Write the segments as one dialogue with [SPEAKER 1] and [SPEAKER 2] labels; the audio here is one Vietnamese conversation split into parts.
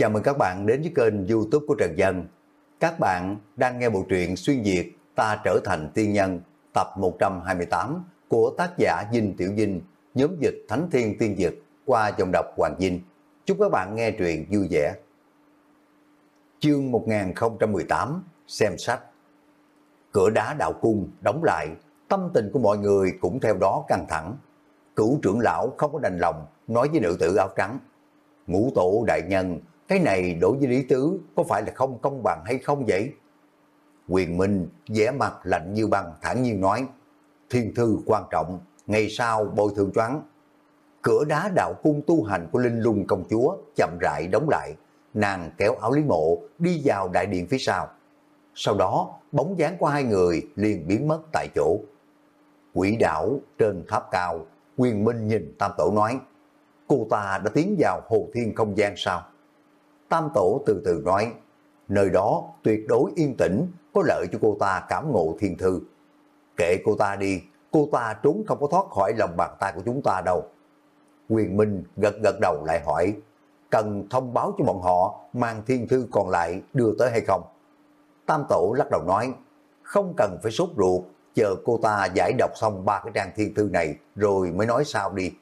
[SPEAKER 1] Chào mừng các bạn đến với kênh youtube của Trần Dân. Các bạn đang nghe bộ truyện Xuyên Việt Ta Trở Thành Tiên Nhân tập 128 của tác giả Dinh Tiểu Dinh, nhóm dịch Thánh Thiên Tiên Dực qua dòng đọc Hoàng Dinh. Chúc các bạn nghe truyện vui vẻ. Chương 1018 Xem sách Cửa đá đạo cung đóng lại, tâm tình của mọi người cũng theo đó căng thẳng. Cửu trưởng lão không có đành lòng nói với nữ tử áo trắng. Ngũ tổ đại nhân cái này đối với Lý Tứ có phải là không công bằng hay không vậy? Quyền Minh vẻ mặt lạnh như băng thản nhiên nói, thiên thư quan trọng, ngày sau bồi thường choáng. Cửa đá đạo cung tu hành của Linh Lung công chúa chậm rãi đóng lại, nàng kéo áo Lý Mộ đi vào đại điện phía sau. Sau đó, bóng dáng của hai người liền biến mất tại chỗ. Quỷ đảo trên tháp cao, Quyền Minh nhìn Tam Tổ nói, cô ta đã tiến vào hồ thiên không gian sao? Tam Tổ từ từ nói, nơi đó tuyệt đối yên tĩnh, có lợi cho cô ta cảm ngộ thiên thư. Kệ cô ta đi, cô ta trốn không có thoát khỏi lòng bàn tay của chúng ta đâu. Quyền Minh gật gật đầu lại hỏi, cần thông báo cho bọn họ mang thiên thư còn lại đưa tới hay không? Tam Tổ lắc đầu nói, không cần phải sốt ruột, chờ cô ta giải đọc xong ba cái trang thiên thư này rồi mới nói sao đi.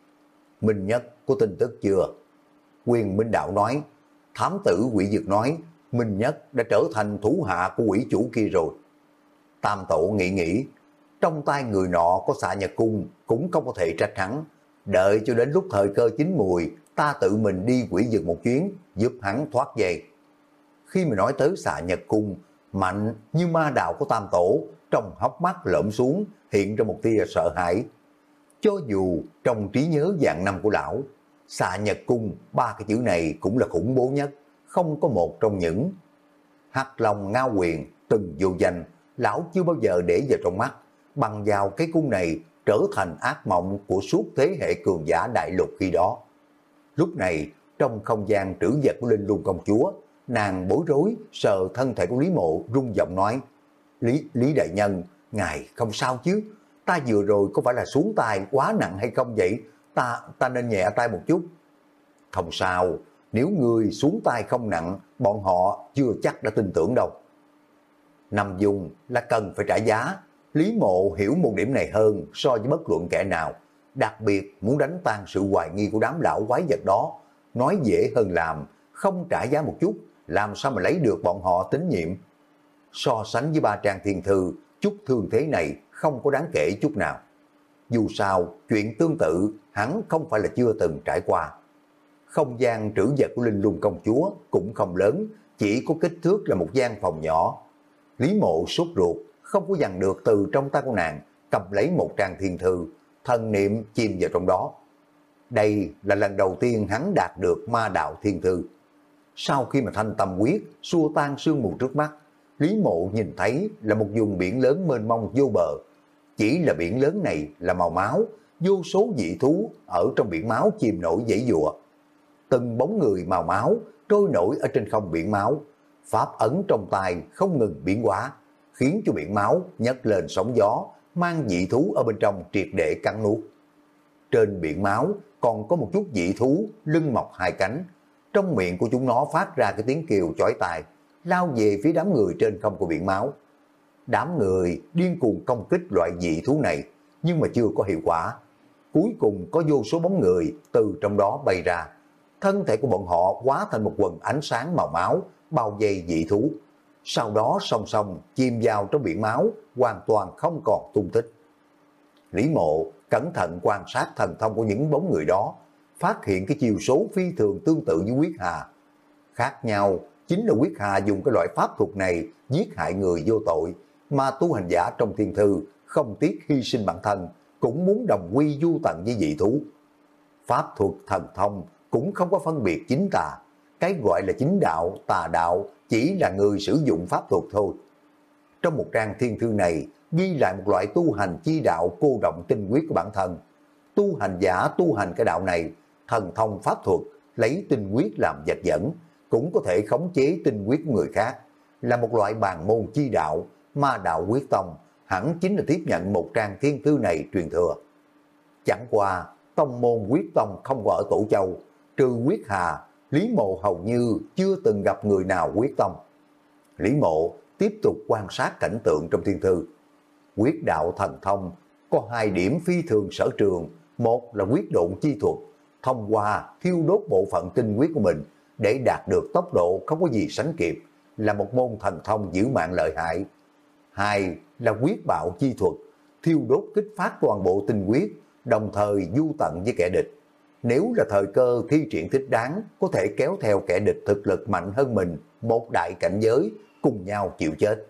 [SPEAKER 1] Minh Nhất có tin tức chưa? Quyền Minh Đạo nói, thám tử quỷ dược nói, Minh Nhất đã trở thành thủ hạ của quỷ chủ kia rồi. Tam tổ nghĩ nghĩ, trong tay người nọ có xạ nhật cung, cũng không có thể trách hắn. Đợi cho đến lúc thời cơ chín mùi, ta tự mình đi quỷ dược một chuyến, giúp hắn thoát về. Khi mà nói tới xạ nhật cung, mạnh như ma đạo của tam tổ, trong hốc mắt lõm xuống, hiện ra một tia sợ hãi. Cho dù trong trí nhớ dạng năm của lão, xạ nhật cung, ba cái chữ này cũng là khủng bố nhất, không có một trong những. Hắc lòng ngao quyền, từng vô danh, lão chưa bao giờ để vào trong mắt, bằng vào cái cung này trở thành ác mộng của suốt thế hệ cường giả đại lục khi đó. Lúc này, trong không gian trữ vật của Linh Luân Công Chúa, nàng bối rối, sờ thân thể của Lý Mộ, rung giọng nói, Lý, Lý Đại Nhân, ngài không sao chứ, ta vừa rồi có phải là xuống tay quá nặng hay không vậy? Ta, ta nên nhẹ tay một chút. Không sao, nếu người xuống tay không nặng, bọn họ chưa chắc đã tin tưởng đâu. Nằm dùng là cần phải trả giá. Lý mộ hiểu một điểm này hơn so với bất luận kẻ nào. Đặc biệt muốn đánh tan sự hoài nghi của đám lão quái vật đó. Nói dễ hơn làm, không trả giá một chút, làm sao mà lấy được bọn họ tín nhiệm. So sánh với ba trang thiên thư, chút thương thế này không có đáng kể chút nào. Dù sao, chuyện tương tự hắn không phải là chưa từng trải qua. Không gian trữ vật của Linh Lung công chúa cũng không lớn, chỉ có kích thước là một gian phòng nhỏ. Lý mộ sốt ruột, không có dằn được từ trong tay của nàng, cầm lấy một trang thiên thư, thân niệm chìm vào trong đó. Đây là lần đầu tiên hắn đạt được ma đạo thiên thư. Sau khi mà thanh tâm quyết, xua tan sương mù trước mắt, Lý mộ nhìn thấy là một vùng biển lớn mênh mông vô bờ. Chỉ là biển lớn này là màu máu, vô số dị thú ở trong biển máu chìm nổi dãy dùa. Từng bóng người màu máu trôi nổi ở trên không biển máu, pháp ấn trong tay không ngừng biến hóa, khiến cho biển máu nhấc lên sóng gió, mang dị thú ở bên trong triệt để cắn nuốt. Trên biển máu còn có một chút dị thú lưng mọc hai cánh, trong miệng của chúng nó phát ra cái tiếng kêu chói tai, lao về phía đám người trên không của biển máu. Đám người điên cuồng công kích loại dị thú này, nhưng mà chưa có hiệu quả. Cuối cùng có vô số bóng người từ trong đó bay ra. Thân thể của bọn họ hóa thành một quần ánh sáng màu máu, bao vây dị thú. Sau đó song song chìm vào trong biển máu, hoàn toàn không còn tung tích. Lý mộ cẩn thận quan sát thần thông của những bóng người đó, phát hiện cái chiều số phi thường tương tự như quyết hà. Khác nhau chính là quyết hà dùng cái loại pháp thuật này giết hại người vô tội, mà tu hành giả trong thiên thư không tiếc hy sinh bản thân, cũng muốn đồng quy du tận với dị thú. Pháp thuật thần thông cũng không có phân biệt chính tà, cái gọi là chính đạo, tà đạo chỉ là người sử dụng pháp thuật thôi. Trong một trang thiên thư này ghi lại một loại tu hành chi đạo cô động tinh quyết của bản thân. Tu hành giả tu hành cái đạo này, thần thông pháp thuật, lấy tinh quyết làm vật dẫn, cũng có thể khống chế tinh quyết người khác, là một loại bàn môn chi đạo, ma đạo quyết tông, hẳn chính là tiếp nhận một trang thiên thư này truyền thừa. Chẳng qua, tông môn quyết tông không có ở Tổ Châu, trừ quyết hà, Lý Mộ hầu như chưa từng gặp người nào quyết tông. Lý Mộ tiếp tục quan sát cảnh tượng trong thiên thư. Quyết đạo thần thông có hai điểm phi thường sở trường, một là quyết độn chi thuật, thông qua thiêu đốt bộ phận tinh huyết của mình để đạt được tốc độ không có gì sánh kịp, là một môn thần thông giữ mạng lợi hại. Hai là quyết bạo chi thuật, thiêu đốt kích phát toàn bộ tinh huyết, đồng thời du tận với kẻ địch. Nếu là thời cơ thi triển thích đáng, có thể kéo theo kẻ địch thực lực mạnh hơn mình, một đại cảnh giới, cùng nhau chịu chết.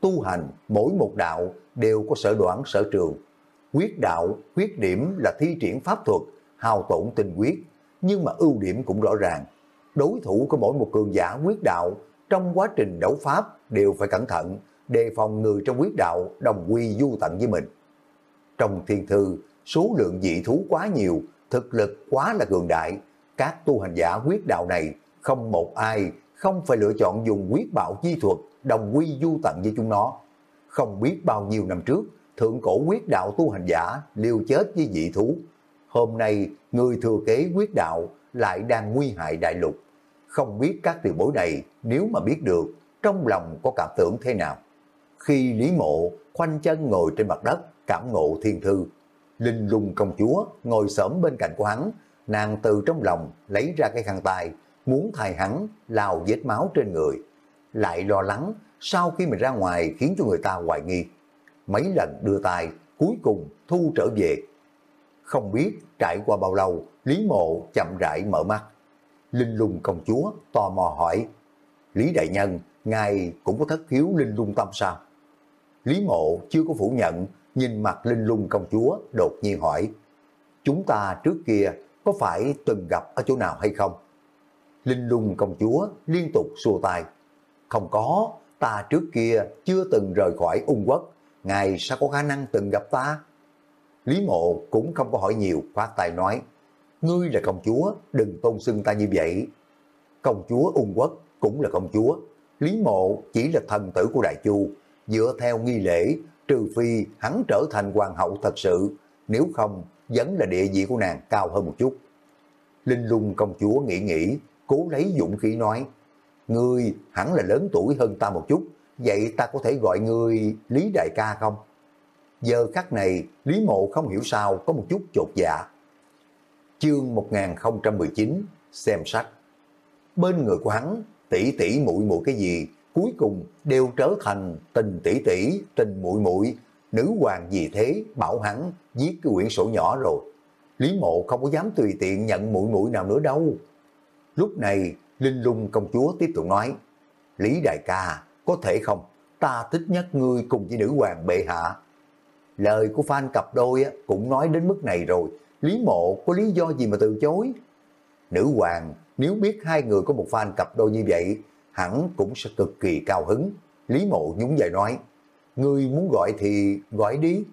[SPEAKER 1] Tu hành, mỗi một đạo đều có sở đoán sở trường. Quyết đạo, quyết điểm là thi triển pháp thuật, hào tổn tinh quyết, nhưng mà ưu điểm cũng rõ ràng. Đối thủ của mỗi một cường giả quyết đạo trong quá trình đấu pháp đều phải cẩn thận, đề phòng người trong quyết đạo đồng quy du tận với mình. Trong thiên thư, số lượng dị thú quá nhiều, thực lực quá là cường đại, các tu hành giả quyết đạo này không một ai không phải lựa chọn dùng quyết bạo chi thuật đồng quy du tận với chúng nó. Không biết bao nhiêu năm trước, thượng cổ quyết đạo tu hành giả liều chết với dị thú. Hôm nay, người thừa kế quyết đạo lại đang nguy hại đại lục. Không biết các tiền bối này nếu mà biết được, trong lòng có cảm tưởng thế nào. Khi Lý Mộ khoanh chân ngồi trên mặt đất, cảm ngộ thiên thư, Linh lung công chúa ngồi sớm bên cạnh của hắn, nàng từ trong lòng lấy ra cái khăn tay, muốn thay hắn lao vết máu trên người. Lại lo lắng sau khi mình ra ngoài khiến cho người ta hoài nghi. Mấy lần đưa tay, cuối cùng thu trở về. Không biết trải qua bao lâu, Lý Mộ chậm rãi mở mắt. Linh lung công chúa tò mò hỏi, Lý Đại Nhân, ngài cũng có thất hiếu linh lung tâm sao? Lý Mộ chưa có phủ nhận, nhìn mặt linh lung công chúa đột nhiên hỏi, chúng ta trước kia có phải từng gặp ở chỗ nào hay không? Linh lung công chúa liên tục xua tay, không có, ta trước kia chưa từng rời khỏi ung quốc, ngài sao có khả năng từng gặp ta? Lý mộ cũng không có hỏi nhiều, khoát tay nói, ngươi là công chúa, đừng tôn xưng ta như vậy. Công chúa ung quốc cũng là công chúa, Lý mộ chỉ là thần tử của Đại Chu, dựa theo nghi lễ, trừ phi hắn trở thành hoàng hậu thật sự, nếu không, vẫn là địa vị của nàng cao hơn một chút. Linh lung công chúa nghĩ nghĩ, cố lấy dũng khí nói, Ngươi hẳn là lớn tuổi hơn ta một chút, vậy ta có thể gọi ngươi Lý Đại ca không? Giờ khắc này, Lý Mộ không hiểu sao có một chút chột dạ. Chương 1019, xem sách. Bên người của hắn, tỷ tỷ muội muội cái gì, cuối cùng đều trở thành tình tỷ tỷ, tình muội muội nữ hoàng vì thế bảo hắn viết cái quyển sổ nhỏ rồi. Lý Mộ không có dám tùy tiện nhận muội muội nào nữa đâu. Lúc này, Linh lung công chúa tiếp tục nói, Lý đại ca, có thể không, ta thích nhất ngươi cùng với nữ hoàng bệ hạ. Lời của fan cặp đôi cũng nói đến mức này rồi, Lý mộ có lý do gì mà từ chối? Nữ hoàng, nếu biết hai người có một fan cặp đôi như vậy, hẳn cũng sẽ cực kỳ cao hứng. Lý mộ nhún vai nói, ngươi muốn gọi thì gọi đi.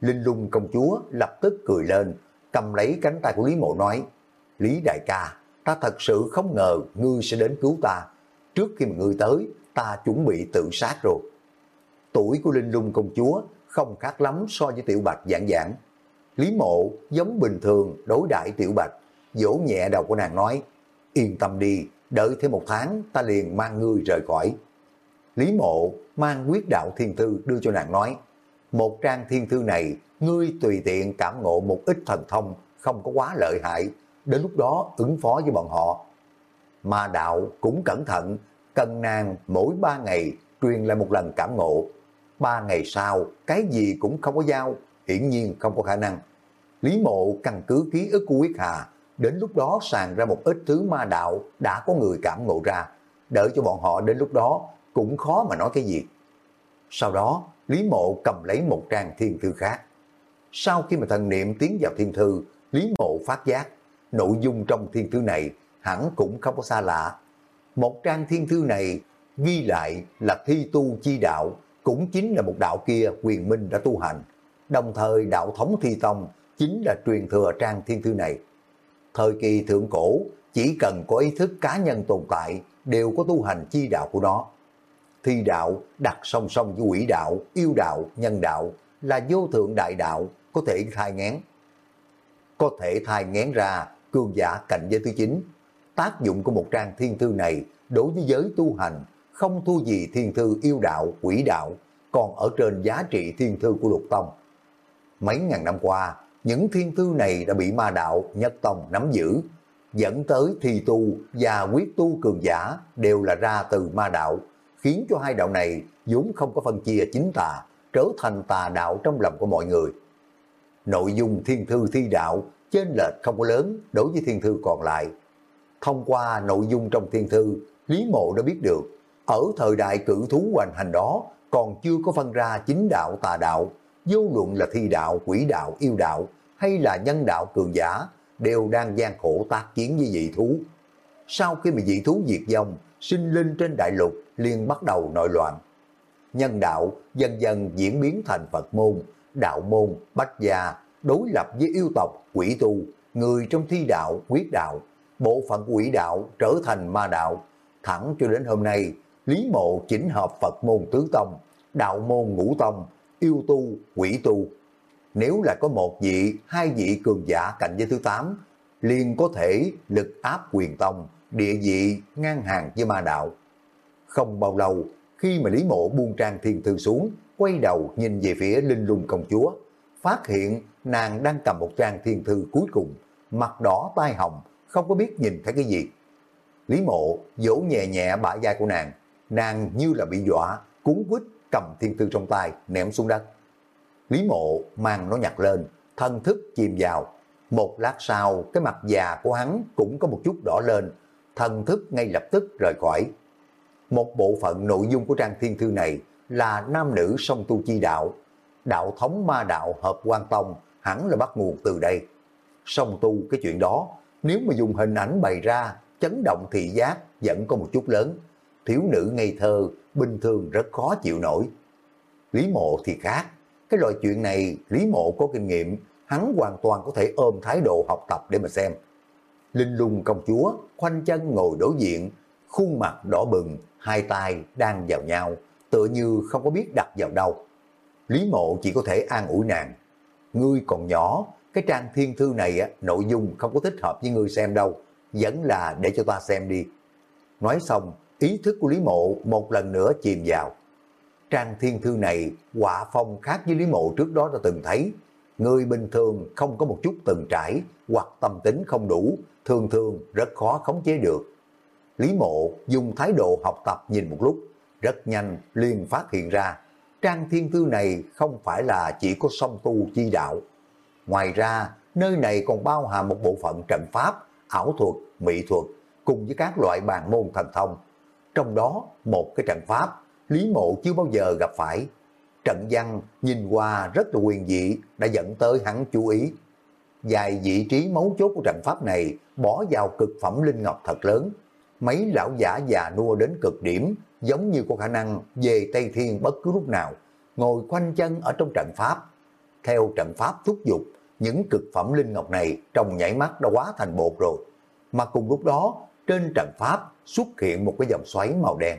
[SPEAKER 1] Linh lung công chúa lập tức cười lên, cầm lấy cánh tay của Lý mộ nói, Lý đại ca, ta thật sự không ngờ ngươi sẽ đến cứu ta. Trước khi mà ngươi tới, ta chuẩn bị tự sát rồi. Tuổi của Linh Lung công chúa không khác lắm so với Tiểu Bạch dạng dạng. Lý mộ giống bình thường đối đại Tiểu Bạch, vỗ nhẹ đầu của nàng nói, yên tâm đi, đợi thêm một tháng ta liền mang ngươi rời khỏi. Lý mộ mang quyết đạo thiên thư đưa cho nàng nói, một trang thiên thư này, ngươi tùy tiện cảm ngộ một ít thần thông, không có quá lợi hại, đến lúc đó ứng phó với bọn họ. Mà đạo cũng cẩn thận, cần nàng mỗi ba ngày truyền lại một lần cảm ngộ. Ba ngày sau, cái gì cũng không có giao, hiển nhiên không có khả năng. Lý mộ căn cứ ký ức của Quyết Hà, đến lúc đó sàng ra một ít thứ ma đạo đã có người cảm ngộ ra, đợi cho bọn họ đến lúc đó cũng khó mà nói cái gì. Sau đó, Lý mộ cầm lấy một trang thiên thư khác. Sau khi mà thần niệm tiến vào thiên thư, Lý mộ phát giác nội dung trong thiên thư này hẳn cũng không có xa lạ. Một trang thiên thư này ghi lại là thi tu chi đạo, cũng chính là một đạo kia quyền minh đã tu hành. Đồng thời đạo thống thi tông chính là truyền thừa trang thiên thư này. Thời kỳ thượng cổ, chỉ cần có ý thức cá nhân tồn tại, đều có tu hành chi đạo của nó. Thi đạo đặt song song với quỷ đạo, yêu đạo, nhân đạo là vô thượng đại đạo có thể thai ngén. Có thể thai ngén ra cường giả cạnh giới thứ chín. tác dụng của một trang thiên thư này đối với giới tu hành không thua gì thiên thư yêu đạo, quỷ đạo, còn ở trên giá trị thiên thư của lục tông. Mấy ngàn năm qua, những thiên thư này đã bị ma đạo nhất tông nắm giữ, dẫn tới thi tu và quyết tu cường giả đều là ra từ ma đạo, khiến cho hai đạo này vốn không có phân chia chính tà, trở thành tà đạo trong lòng của mọi người. Nội dung thiên thư thi đạo trên lệch không có lớn đối với thiên thư còn lại. Thông qua nội dung trong thiên thư, Lý Mộ đã biết được, ở thời đại cử thú hoành hành đó còn chưa có phân ra chính đạo tà đạo, vô luận là thi đạo, quỷ đạo, yêu đạo hay là nhân đạo cường giả đều đang gian khổ tác chiến với dị thú. Sau khi bị dị thú diệt vong, sinh linh trên đại lục liền bắt đầu nội loạn. Nhân đạo dần dần diễn biến thành Phật môn, đạo môn, bách gia, đối lập với yêu tộc, quỷ tu, người trong thi đạo, quyết đạo, bộ phận quỷ đạo trở thành ma đạo. Thẳng cho đến hôm nay, Lý Mộ chỉnh hợp Phật môn tứ tông, đạo môn ngũ tông, yêu tu, quỷ tu. Nếu là có một vị, hai vị cường giả cạnh với thứ tám, liền có thể lực áp quyền tông, địa vị ngang hàng với ma đạo. Không bao lâu, khi mà Lý Mộ buông trang thiên thư xuống, quay đầu nhìn về phía linh lung công chúa, phát hiện nàng đang cầm một trang thiên thư cuối cùng, mặt đỏ tai hồng, không có biết nhìn thấy cái gì. Lý Mộ vỗ nhẹ nhẹ bả vai của nàng, nàng như là bị dọa, cuốn quýt cầm thiên thư trong tay ném xuống đất. Lý Mộ mang nó nhặt lên, thân thức chìm vào. Một lát sau, cái mặt già của hắn cũng có một chút đỏ lên, thân thức ngay lập tức rời khỏi. Một bộ phận nội dung của trang thiên thư này là nam nữ song tu chi đạo. Đạo thống ma đạo hợp quan tông hẳn là bắt nguồn từ đây. Song tu cái chuyện đó, nếu mà dùng hình ảnh bày ra, chấn động thị giác vẫn có một chút lớn. Thiếu nữ ngây thơ, bình thường rất khó chịu nổi. Lý mộ thì khác, cái loại chuyện này Lý mộ có kinh nghiệm, hắn hoàn toàn có thể ôm thái độ học tập để mà xem. Linh lung công chúa, khoanh chân ngồi đối diện, khuôn mặt đỏ bừng, hai tay đang vào nhau, tựa như không có biết đặt vào đâu. Lý mộ chỉ có thể an ủi nàng. Ngươi còn nhỏ, cái trang thiên thư này á, nội dung không có thích hợp với ngươi xem đâu, vẫn là để cho ta xem đi. Nói xong, ý thức của Lý mộ một lần nữa chìm vào. Trang thiên thư này quả phong khác với Lý mộ trước đó đã từng thấy. Người bình thường không có một chút từng trải hoặc tâm tính không đủ, thường thường rất khó khống chế được. Lý mộ dùng thái độ học tập nhìn một lúc, rất nhanh liền phát hiện ra trang thiên thư này không phải là chỉ có song tu chi đạo. Ngoài ra, nơi này còn bao hàm một bộ phận trận pháp, ảo thuật, mỹ thuật cùng với các loại bàn môn thần thông. Trong đó, một cái trận pháp, Lý Mộ chưa bao giờ gặp phải. Trận văn nhìn qua rất là quyền dị đã dẫn tới hắn chú ý. Dài vị trí mấu chốt của trận pháp này bỏ vào cực phẩm linh ngọc thật lớn. Mấy lão giả già nua đến cực điểm giống như có khả năng về Tây Thiên bất cứ lúc nào, ngồi quanh chân ở trong trận pháp. Theo trận pháp thúc giục, những cực phẩm linh ngọc này trong nhảy mắt đã quá thành bột rồi. Mà cùng lúc đó, trên trận pháp xuất hiện một cái dòng xoáy màu đen.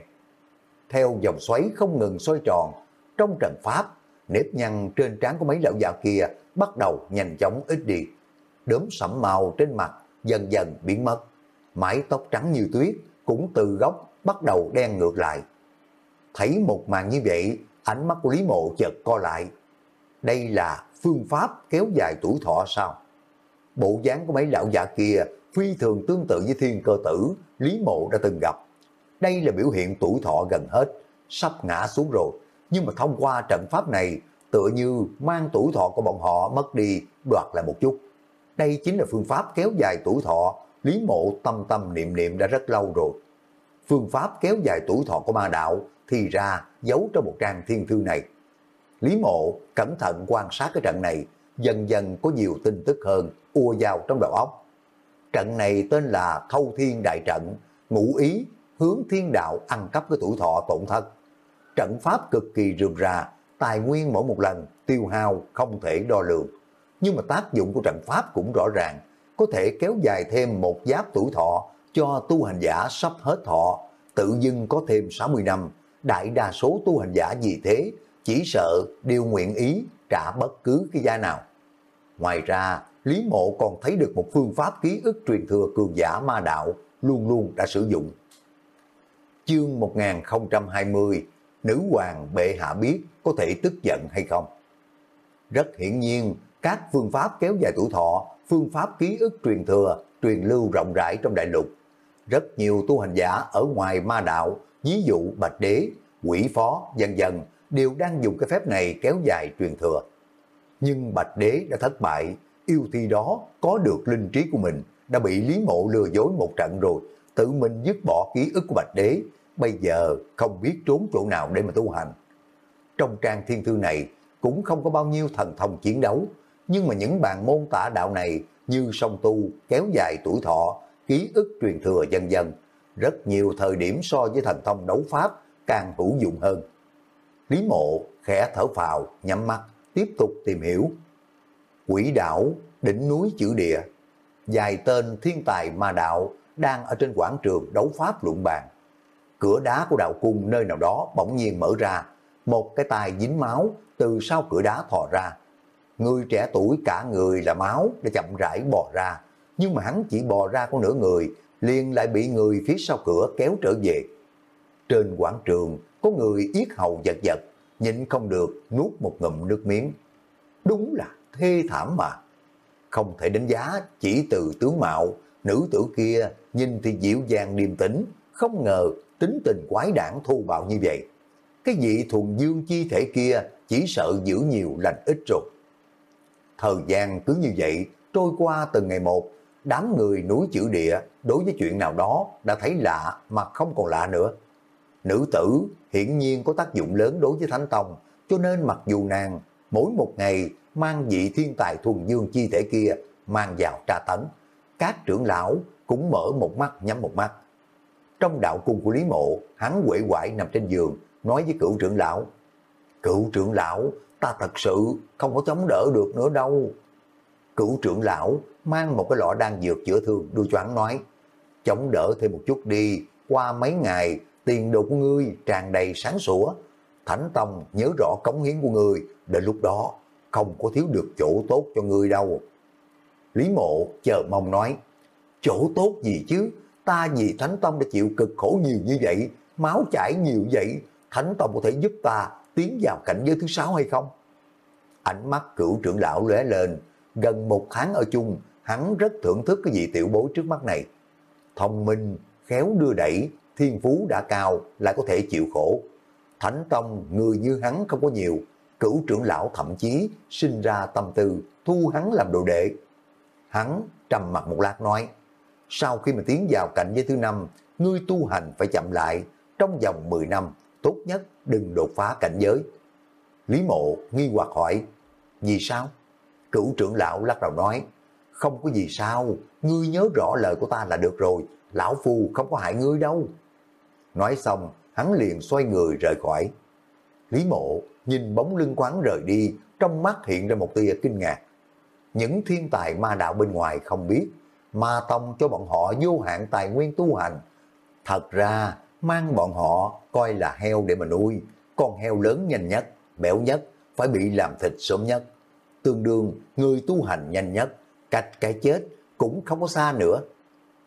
[SPEAKER 1] Theo dòng xoáy không ngừng xoay tròn, trong trận pháp, nếp nhăn trên trán của mấy lão già kia bắt đầu nhanh chóng ít đi. Đốm sẫm màu trên mặt dần dần biến mất. Mái tóc trắng như tuyết cũng từ gốc bắt đầu đen ngược lại. Thấy một màn như vậy, ánh mắt của Lý Mộ chợt co lại. Đây là phương pháp kéo dài tuổi thọ sao? Bộ dáng của mấy lão già kia phi thường tương tự với thiên cơ tử, Lý Mộ đã từng gặp. Đây là biểu hiện tuổi thọ gần hết, sắp ngã xuống rồi. Nhưng mà thông qua trận pháp này, tựa như mang tuổi thọ của bọn họ mất đi, đoạt lại một chút. Đây chính là phương pháp kéo dài tuổi thọ, Lý Mộ tâm tâm niệm niệm đã rất lâu rồi. Phương pháp kéo dài tuổi thọ của ma đạo thì ra giấu trong một trang thiên thư này. Lý Mộ cẩn thận quan sát cái trận này, dần dần có nhiều tin tức hơn ua vào trong đầu óc. Trận này tên là Thâu Thiên Đại Trận, ngũ ý hướng thiên đạo ăn cắp cái tuổi thọ tổn thất. Trận pháp cực kỳ rườm rà, tài nguyên mỗi một lần tiêu hao không thể đo lường. Nhưng mà tác dụng của trận pháp cũng rõ ràng, có thể kéo dài thêm một giáp tuổi thọ cho tu hành giả sắp hết thọ, tự dưng có thêm 60 năm. Đại đa số tu hành giả vì thế, chỉ sợ đều nguyện ý trả bất cứ cái giá nào. Ngoài ra, Lý Mộ còn thấy được một phương pháp ký ức truyền thừa cường giả ma đạo luôn luôn đã sử dụng. Chương 1020 Nữ hoàng bệ hạ biết có thể tức giận hay không? Rất hiển nhiên, các phương pháp kéo dài tuổi thọ, phương pháp ký ức truyền thừa, truyền lưu rộng rãi trong đại lục. Rất nhiều tu hành giả ở ngoài ma đạo, ví dụ Bạch Đế, Quỷ Phó, dần dần đều đang dùng cái phép này kéo dài truyền thừa. Nhưng Bạch Đế đã thất bại, yêu thi đó có được linh trí của mình, đã bị Lý Mộ lừa dối một trận rồi, tự mình dứt bỏ ký ức của Bạch Đế, bây giờ không biết trốn chỗ nào để mà tu hành. Trong trang thiên thư này cũng không có bao nhiêu thần thông chiến đấu, nhưng mà những bàn môn tả đạo này như song tu, kéo dài tuổi thọ, ký ức truyền thừa dân dân, rất nhiều thời điểm so với thần thông đấu pháp càng hữu dụng hơn. Lý mộ khẽ thở phào, nhắm mắt, tiếp tục tìm hiểu. Quỷ đảo, đỉnh núi chữ địa, dài tên thiên tài ma đạo đang ở trên quảng trường đấu pháp luận bàn. Cửa đá của đạo cung nơi nào đó bỗng nhiên mở ra, một cái tay dính máu từ sau cửa đá thò ra. Người trẻ tuổi cả người là máu đã chậm rãi bò ra, nhưng mà hắn chỉ bò ra có nửa người, liền lại bị người phía sau cửa kéo trở về. Trên quảng trường có người yết hầu giật giật, nhịn không được nuốt một ngụm nước miếng. Đúng là thê thảm mà. Không thể đánh giá chỉ từ tướng mạo, nữ tử kia nhìn thì dịu dàng điềm tĩnh, không ngờ tính tình quái đản thô bạo như vậy. Cái vị thuần dương chi thể kia chỉ sợ giữ nhiều lành ít rồi. Thời gian cứ như vậy trôi qua từng ngày một, đám người núi chữ địa đối với chuyện nào đó đã thấy lạ mà không còn lạ nữa. Nữ tử hiển nhiên có tác dụng lớn đối với Thánh Tông, cho nên mặc dù nàng mỗi một ngày mang vị thiên tài thuần dương chi thể kia mang vào tra tấn, các trưởng lão cũng mở một mắt nhắm một mắt. Trong đạo cung của Lý Mộ, hắn quệ quại nằm trên giường, nói với cựu trưởng lão, cựu trưởng lão, ta thật sự không có chống đỡ được nữa đâu. Cựu trưởng lão mang một cái lọ đan dược chữa thương đưa cho hắn nói, chống đỡ thêm một chút đi, qua mấy ngày tiền đồ của ngươi tràn đầy sáng sủa. Thánh Tông nhớ rõ cống hiến của ngươi, đến lúc đó không có thiếu được chỗ tốt cho ngươi đâu. Lý mộ chờ mong nói, chỗ tốt gì chứ, ta vì Thánh Tông đã chịu cực khổ nhiều như vậy, máu chảy nhiều vậy, Thánh Tông có thể giúp ta tiến vào cảnh giới thứ sáu hay không? Ánh mắt cửu trưởng lão lóe lên, gần một tháng ở chung, hắn rất thưởng thức cái vị tiểu bối trước mắt này. Thông minh, khéo đưa đẩy, thiên phú đã cao, lại có thể chịu khổ. Thánh Tông, người như hắn không có nhiều, cửu trưởng lão thậm chí sinh ra tâm tư thu hắn làm đồ đệ. Hắn trầm mặt một lát nói, sau khi mà tiến vào cảnh giới thứ năm, ngươi tu hành phải chậm lại, trong vòng 10 năm, tốt nhất đừng đột phá cảnh giới. Lý mộ nghi hoặc hỏi, vì sao? Cửu trưởng lão lắc đầu nói, không có gì sao, ngươi nhớ rõ lời của ta là được rồi, lão phu không có hại ngươi đâu. Nói xong, hắn liền xoay người rời khỏi. Lý mộ nhìn bóng lưng quán rời đi, trong mắt hiện ra một tia kinh ngạc. Những thiên tài ma đạo bên ngoài không biết, ma tông cho bọn họ vô hạn tài nguyên tu hành. Thật ra, mang bọn họ coi là heo để mà nuôi, con heo lớn nhanh nhất, béo nhất, phải bị làm thịt sớm nhất. Tương đương, người tu hành nhanh nhất, cách cái chết cũng không có xa nữa.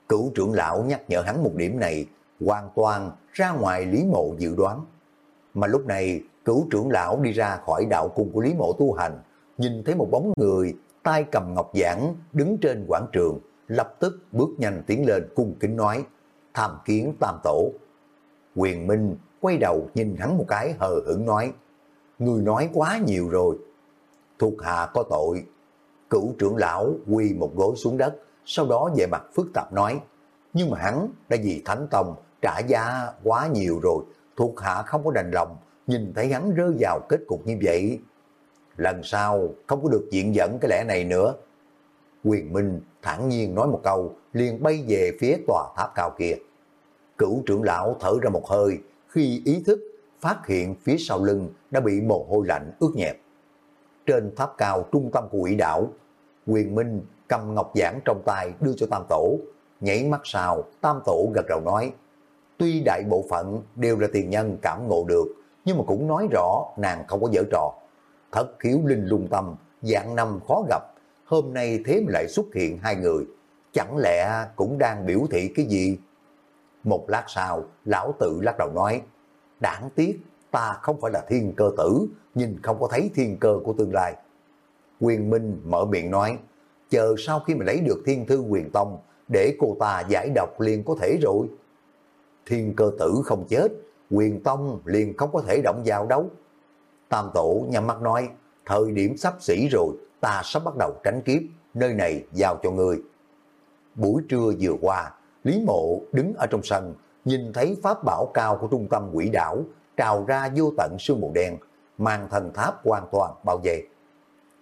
[SPEAKER 1] Cửu trưởng lão nhắc nhở hắn một điểm này, hoàn toàn ra ngoài Lý Mộ dự đoán. Mà lúc này, cửu trưởng lão đi ra khỏi đạo cung của Lý Mộ tu hành, nhìn thấy một bóng người, tay cầm ngọc giảng, đứng trên quảng trường, lập tức bước nhanh tiến lên cung kính nói, tham kiến tam tổ. Quyền Minh quay đầu nhìn hắn một cái hờ hững nói, người nói quá nhiều rồi. Thuộc hạ có tội. Cửu trưởng lão quỳ một gối xuống đất, sau đó về mặt phức tạp nói, nhưng mà hắn đã vì Thánh Tông trả giá quá nhiều rồi, thuộc hạ không có đành lòng, nhìn thấy hắn rơi vào kết cục như vậy. Lần sau không có được diện dẫn cái lẽ này nữa. Quyền Minh thản nhiên nói một câu, liền bay về phía tòa tháp cao kia. Cửu trưởng lão thở ra một hơi, khi ý thức phát hiện phía sau lưng đã bị mồ hôi lạnh ướt nhẹp. Trên tháp cao trung tâm của quỷ đảo, Quyền Minh cầm ngọc giảng trong tay đưa cho Tam Tổ, nhảy mắt sào Tam Tổ gật đầu nói, tuy đại bộ phận đều là tiền nhân cảm ngộ được, nhưng mà cũng nói rõ nàng không có dở trò. Thất khiếu linh lung tâm, dạng năm khó gặp, hôm nay thế mà lại xuất hiện hai người. chẳng lẽ cũng đang biểu thị cái gì? Một lát sau, lão tự lắc đầu nói, đáng tiếc ta không phải là thiên cơ tử, nhìn không có thấy thiên cơ của tương lai. Quyền Minh mở miệng nói, chờ sau khi mà lấy được thiên thư quyền tông, để cô ta giải độc liền có thể rồi. Thiên cơ tử không chết, quyền tông liền không có thể động vào đâu. Tam tổ nhắm mắt nói, thời điểm sắp xỉ rồi, ta sắp bắt đầu tránh kiếp, nơi này giao cho người. Buổi trưa vừa qua, Lý Mộ đứng ở trong sân, nhìn thấy pháp bảo cao của trung tâm quỷ đảo trào ra vô tận sương mù đen, mang thần tháp hoàn toàn bao vây.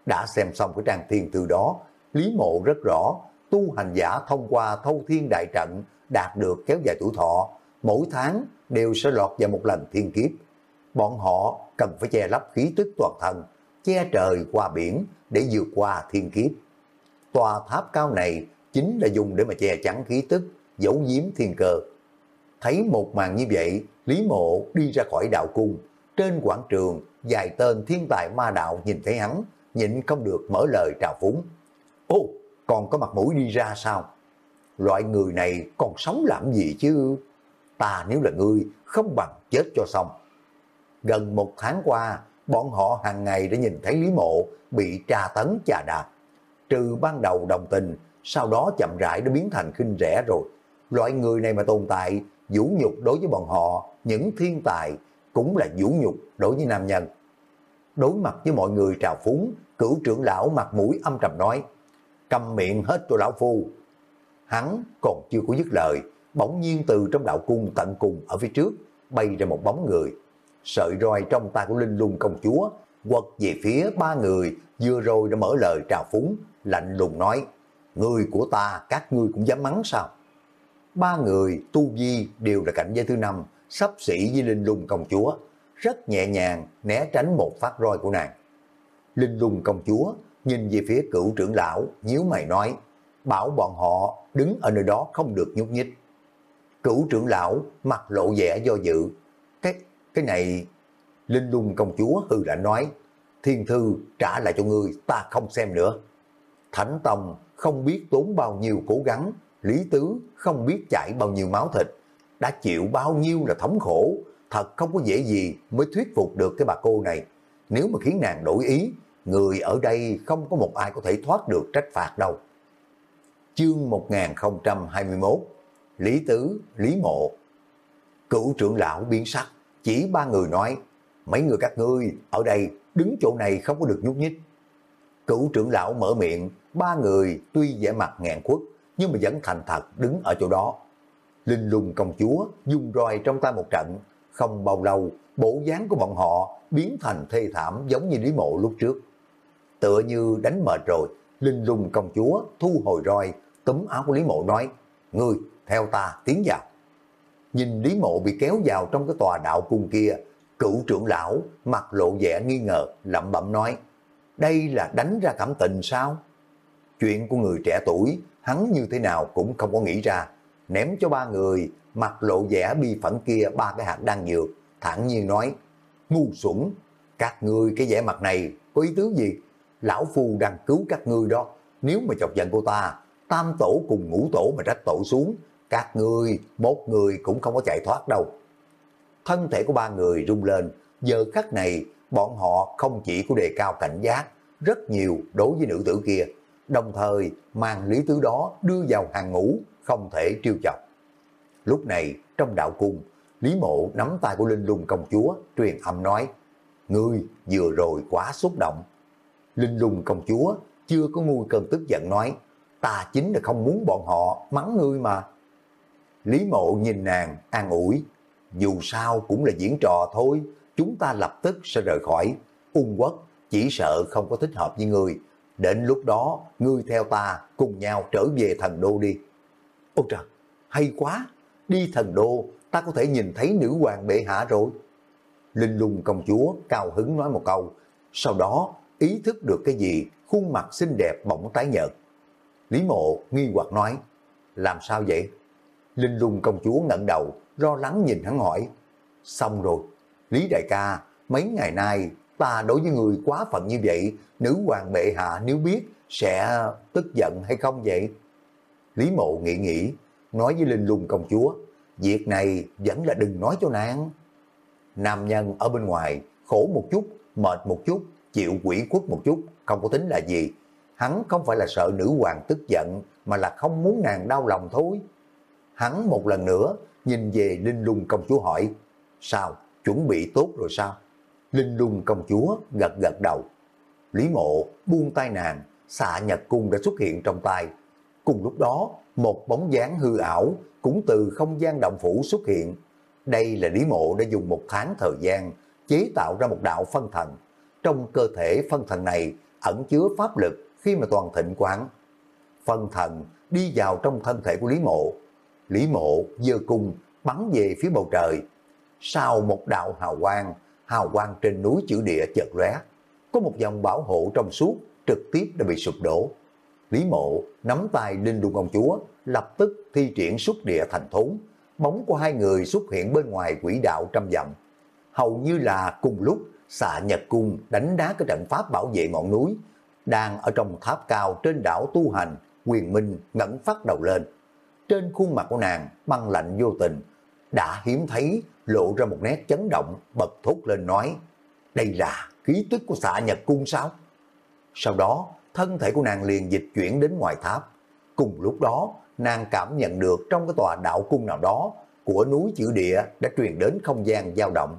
[SPEAKER 1] Đã xem xong cái trang thiên thư đó, Lý Mộ rất rõ, tu hành giả thông qua thâu thiên đại trận đạt được kéo dài tuổi thọ, mỗi tháng đều sẽ lọt vào một lần thiên kiếp. Bọn họ cần phải che lấp khí tức toàn thân, che trời qua biển để vượt qua thiên kiếp. Tòa tháp cao này chính là dùng để mà che chắn khí tức, giấu giếm thiên cơ. Thấy một màn như vậy, Lý Mộ đi ra khỏi đạo cung. Trên quảng trường, dài tên thiên tài ma đạo nhìn thấy hắn, nhịn không được mở lời trào phúng. Ô, còn có mặt mũi đi ra sao? Loại người này còn sống làm gì chứ? Ta nếu là ngươi, không bằng chết cho xong. Gần một tháng qua, bọn họ hàng ngày đã nhìn thấy Lý Mộ bị tra tấn chà đạp. Trừ ban đầu đồng tình, sau đó chậm rãi đã biến thành khinh rẻ rồi. Loại người này mà tồn tại, vũ nhục đối với bọn họ, những thiên tài cũng là vũ nhục đối với nam nhân. Đối mặt với mọi người trào phúng, cửu trưởng lão mặt mũi âm trầm nói, cầm miệng hết cho lão phu. Hắn còn chưa có dứt lời, bỗng nhiên từ trong đạo cung tận cùng ở phía trước, bay ra một bóng người. Sợi roi trong tay của Linh Lung công chúa, quật về phía ba người vừa rồi đã mở lời trào phúng, lạnh lùng nói, người của ta các ngươi cũng dám mắng sao? Ba người tu vi đều là cảnh giới thứ năm, sắp xỉ với Linh Lung công chúa, rất nhẹ nhàng né tránh một phát roi của nàng. Linh Lung công chúa nhìn về phía cựu trưởng lão, nhíu mày nói, bảo bọn họ đứng ở nơi đó không được nhúc nhích. Cửu trưởng lão mặt lộ vẻ do dự. Cái, cái này... Linh lung công chúa hư lạnh nói, thiên thư trả lại cho ngươi, ta không xem nữa. Thánh Tông không biết tốn bao nhiêu cố gắng, Lý Tứ không biết chảy bao nhiêu máu thịt, đã chịu bao nhiêu là thống khổ, thật không có dễ gì mới thuyết phục được cái bà cô này. Nếu mà khiến nàng đổi ý, người ở đây không có một ai có thể thoát được trách phạt đâu. Chương 1021 Lý Tứ, Lý Mộ Cựu trưởng lão biến sắc, chỉ ba người nói, mấy người các ngươi ở đây đứng chỗ này không có được nhúc nhích. Cựu trưởng lão mở miệng, ba người tuy vẻ mặt ngàn khuất, nhưng mà vẫn thành thật đứng ở chỗ đó. Linh lùng công chúa dùng roi trong tay một trận, không bao lâu bộ dáng của bọn họ biến thành thê thảm giống như Lý Mộ lúc trước. Tựa như đánh mệt rồi, Linh lùng công chúa thu hồi roi, túm áo của Lý Mộ nói, Ngươi theo ta tiến vào. Nhìn Lý Mộ bị kéo vào trong cái tòa đạo cung kia, cựu trưởng lão mặt lộ vẻ nghi ngờ, lẩm bẩm nói, đây là đánh ra cảm tình sao? Chuyện của người trẻ tuổi, hắn như thế nào cũng không có nghĩ ra, ném cho ba người, mặt lộ vẻ bi phẫn kia ba cái hạt đang dược, thẳng nhiên nói, ngu xuẩn, các ngươi cái vẻ mặt này có ý tứ gì? Lão Phu đang cứu các ngươi đó, nếu mà chọc giận cô ta, tam tổ cùng ngũ tổ mà rách tổ xuống, các người một người cũng không có chạy thoát đâu. Thân thể của ba người rung lên, giờ khắc này bọn họ không chỉ có đề cao cảnh giác, rất nhiều đối với nữ tử kia, đồng thời mang lý tứ đó đưa vào hàng ngũ, không thể trêu chọc. Lúc này, trong đạo cung, Lý Mộ nắm tay của Linh Lung công chúa, truyền âm nói, Ngươi vừa rồi quá xúc động. Linh Lung công chúa chưa có nguôi cơn tức giận nói, ta chính là không muốn bọn họ mắng ngươi mà. Lý mộ nhìn nàng, an ủi, dù sao cũng là diễn trò thôi, chúng ta lập tức sẽ rời khỏi. Ung quốc chỉ sợ không có thích hợp với người. Đến lúc đó, ngươi theo ta cùng nhau trở về thần đô đi. Ôi trời, hay quá, đi thần đô, ta có thể nhìn thấy nữ hoàng bệ hạ rồi. Linh lung công chúa cao hứng nói một câu, sau đó ý thức được cái gì, khuôn mặt xinh đẹp bỗng tái nhợt. Lý mộ nghi hoặc nói, làm sao vậy? Linh lung công chúa ngẩng đầu, lo lắng nhìn hắn hỏi. Xong rồi, Lý đại ca, mấy ngày nay ta đối với người quá phận như vậy, nữ hoàng bệ hạ nếu biết sẽ tức giận hay không vậy? Lý mộ nghĩ nghĩ, nói với Linh lung công chúa, việc này vẫn là đừng nói cho nàng. Nam nhân ở bên ngoài, khổ một chút, mệt một chút, chịu quỷ khuất một chút, không có tính là gì. Hắn không phải là sợ nữ hoàng tức giận, mà là không muốn nàng đau lòng thôi. Hắn một lần nữa nhìn về Linh lung công chúa hỏi, sao, chuẩn bị tốt rồi sao? Linh lung công chúa gật gật đầu. Lý mộ buông tay nàng, xạ nhật cung đã xuất hiện trong tay. Cùng lúc đó, một bóng dáng hư ảo cũng từ không gian động phủ xuất hiện. Đây là Lý mộ đã dùng một tháng thời gian chế tạo ra một đạo phân thần. Trong cơ thể phân thần này ẩn chứa pháp lực khi mà toàn thịnh quán. Phân thần đi vào trong thân thể của Lý mộ. Lý mộ dơ cung bắn về phía bầu trời. Sau một đạo hào quang, hào quang trên núi chữ địa chợt lóe có một dòng bảo hộ trong suốt trực tiếp đã bị sụp đổ. Lý mộ nắm tay Linh Đu Công Chúa, lập tức thi triển xuất địa thành thốn. Bóng của hai người xuất hiện bên ngoài quỹ đạo trăm dặm. Hầu như là cùng lúc xạ nhật cung đánh đá cái trận pháp bảo vệ ngọn núi, đang ở trong tháp cao trên đảo tu hành, quyền minh ngẩng phát đầu lên. Trên khuôn mặt của nàng băng lạnh vô tình, đã hiếm thấy lộ ra một nét chấn động, bật thốt lên nói, đây là khí tức của xạ nhật cung sao? Sau đó, thân thể của nàng liền dịch chuyển đến ngoài tháp. Cùng lúc đó, nàng cảm nhận được trong cái tòa đạo cung nào đó của núi chữ địa đã truyền đến không gian dao động.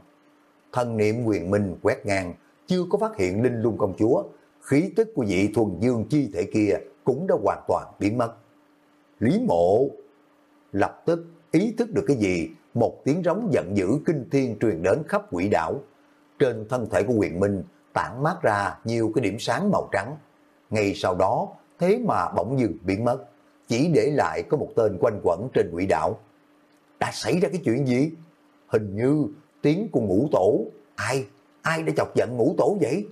[SPEAKER 1] Thần niệm quyền minh quét ngang, chưa có phát hiện linh lung công chúa, khí tức của vị thuần dương chi thể kia cũng đã hoàn toàn biến mất. Lý mộ lập tức ý thức được cái gì, một tiếng rống giận dữ kinh thiên truyền đến khắp quỷ đảo. Trên thân thể của quyền minh tản mát ra nhiều cái điểm sáng màu trắng. Ngay sau đó, thế mà bỗng dừng biến mất, chỉ để lại có một tên quanh quẩn trên quỷ đảo. Đã xảy ra cái chuyện gì? Hình như tiếng của ngũ tổ. Ai? Ai đã chọc giận ngũ tổ vậy?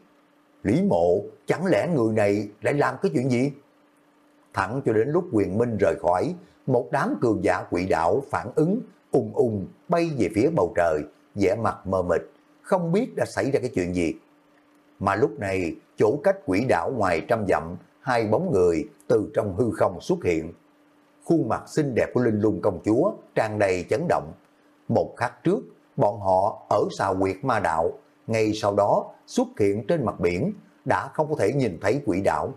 [SPEAKER 1] Lý mộ, chẳng lẽ người này lại làm cái chuyện gì? Thẳng cho đến lúc quyền minh rời khỏi, một đám cường giả quỷ đạo phản ứng, ung ung bay về phía bầu trời, vẻ mặt mờ mịt, không biết đã xảy ra cái chuyện gì. Mà lúc này, chỗ cách quỷ đảo ngoài trăm dặm, hai bóng người từ trong hư không xuất hiện. Khuôn mặt xinh đẹp của Linh Lung công chúa tràn đầy chấn động. Một khắc trước, bọn họ ở xào quyệt ma đạo, ngay sau đó xuất hiện trên mặt biển, đã không có thể nhìn thấy quỷ đảo.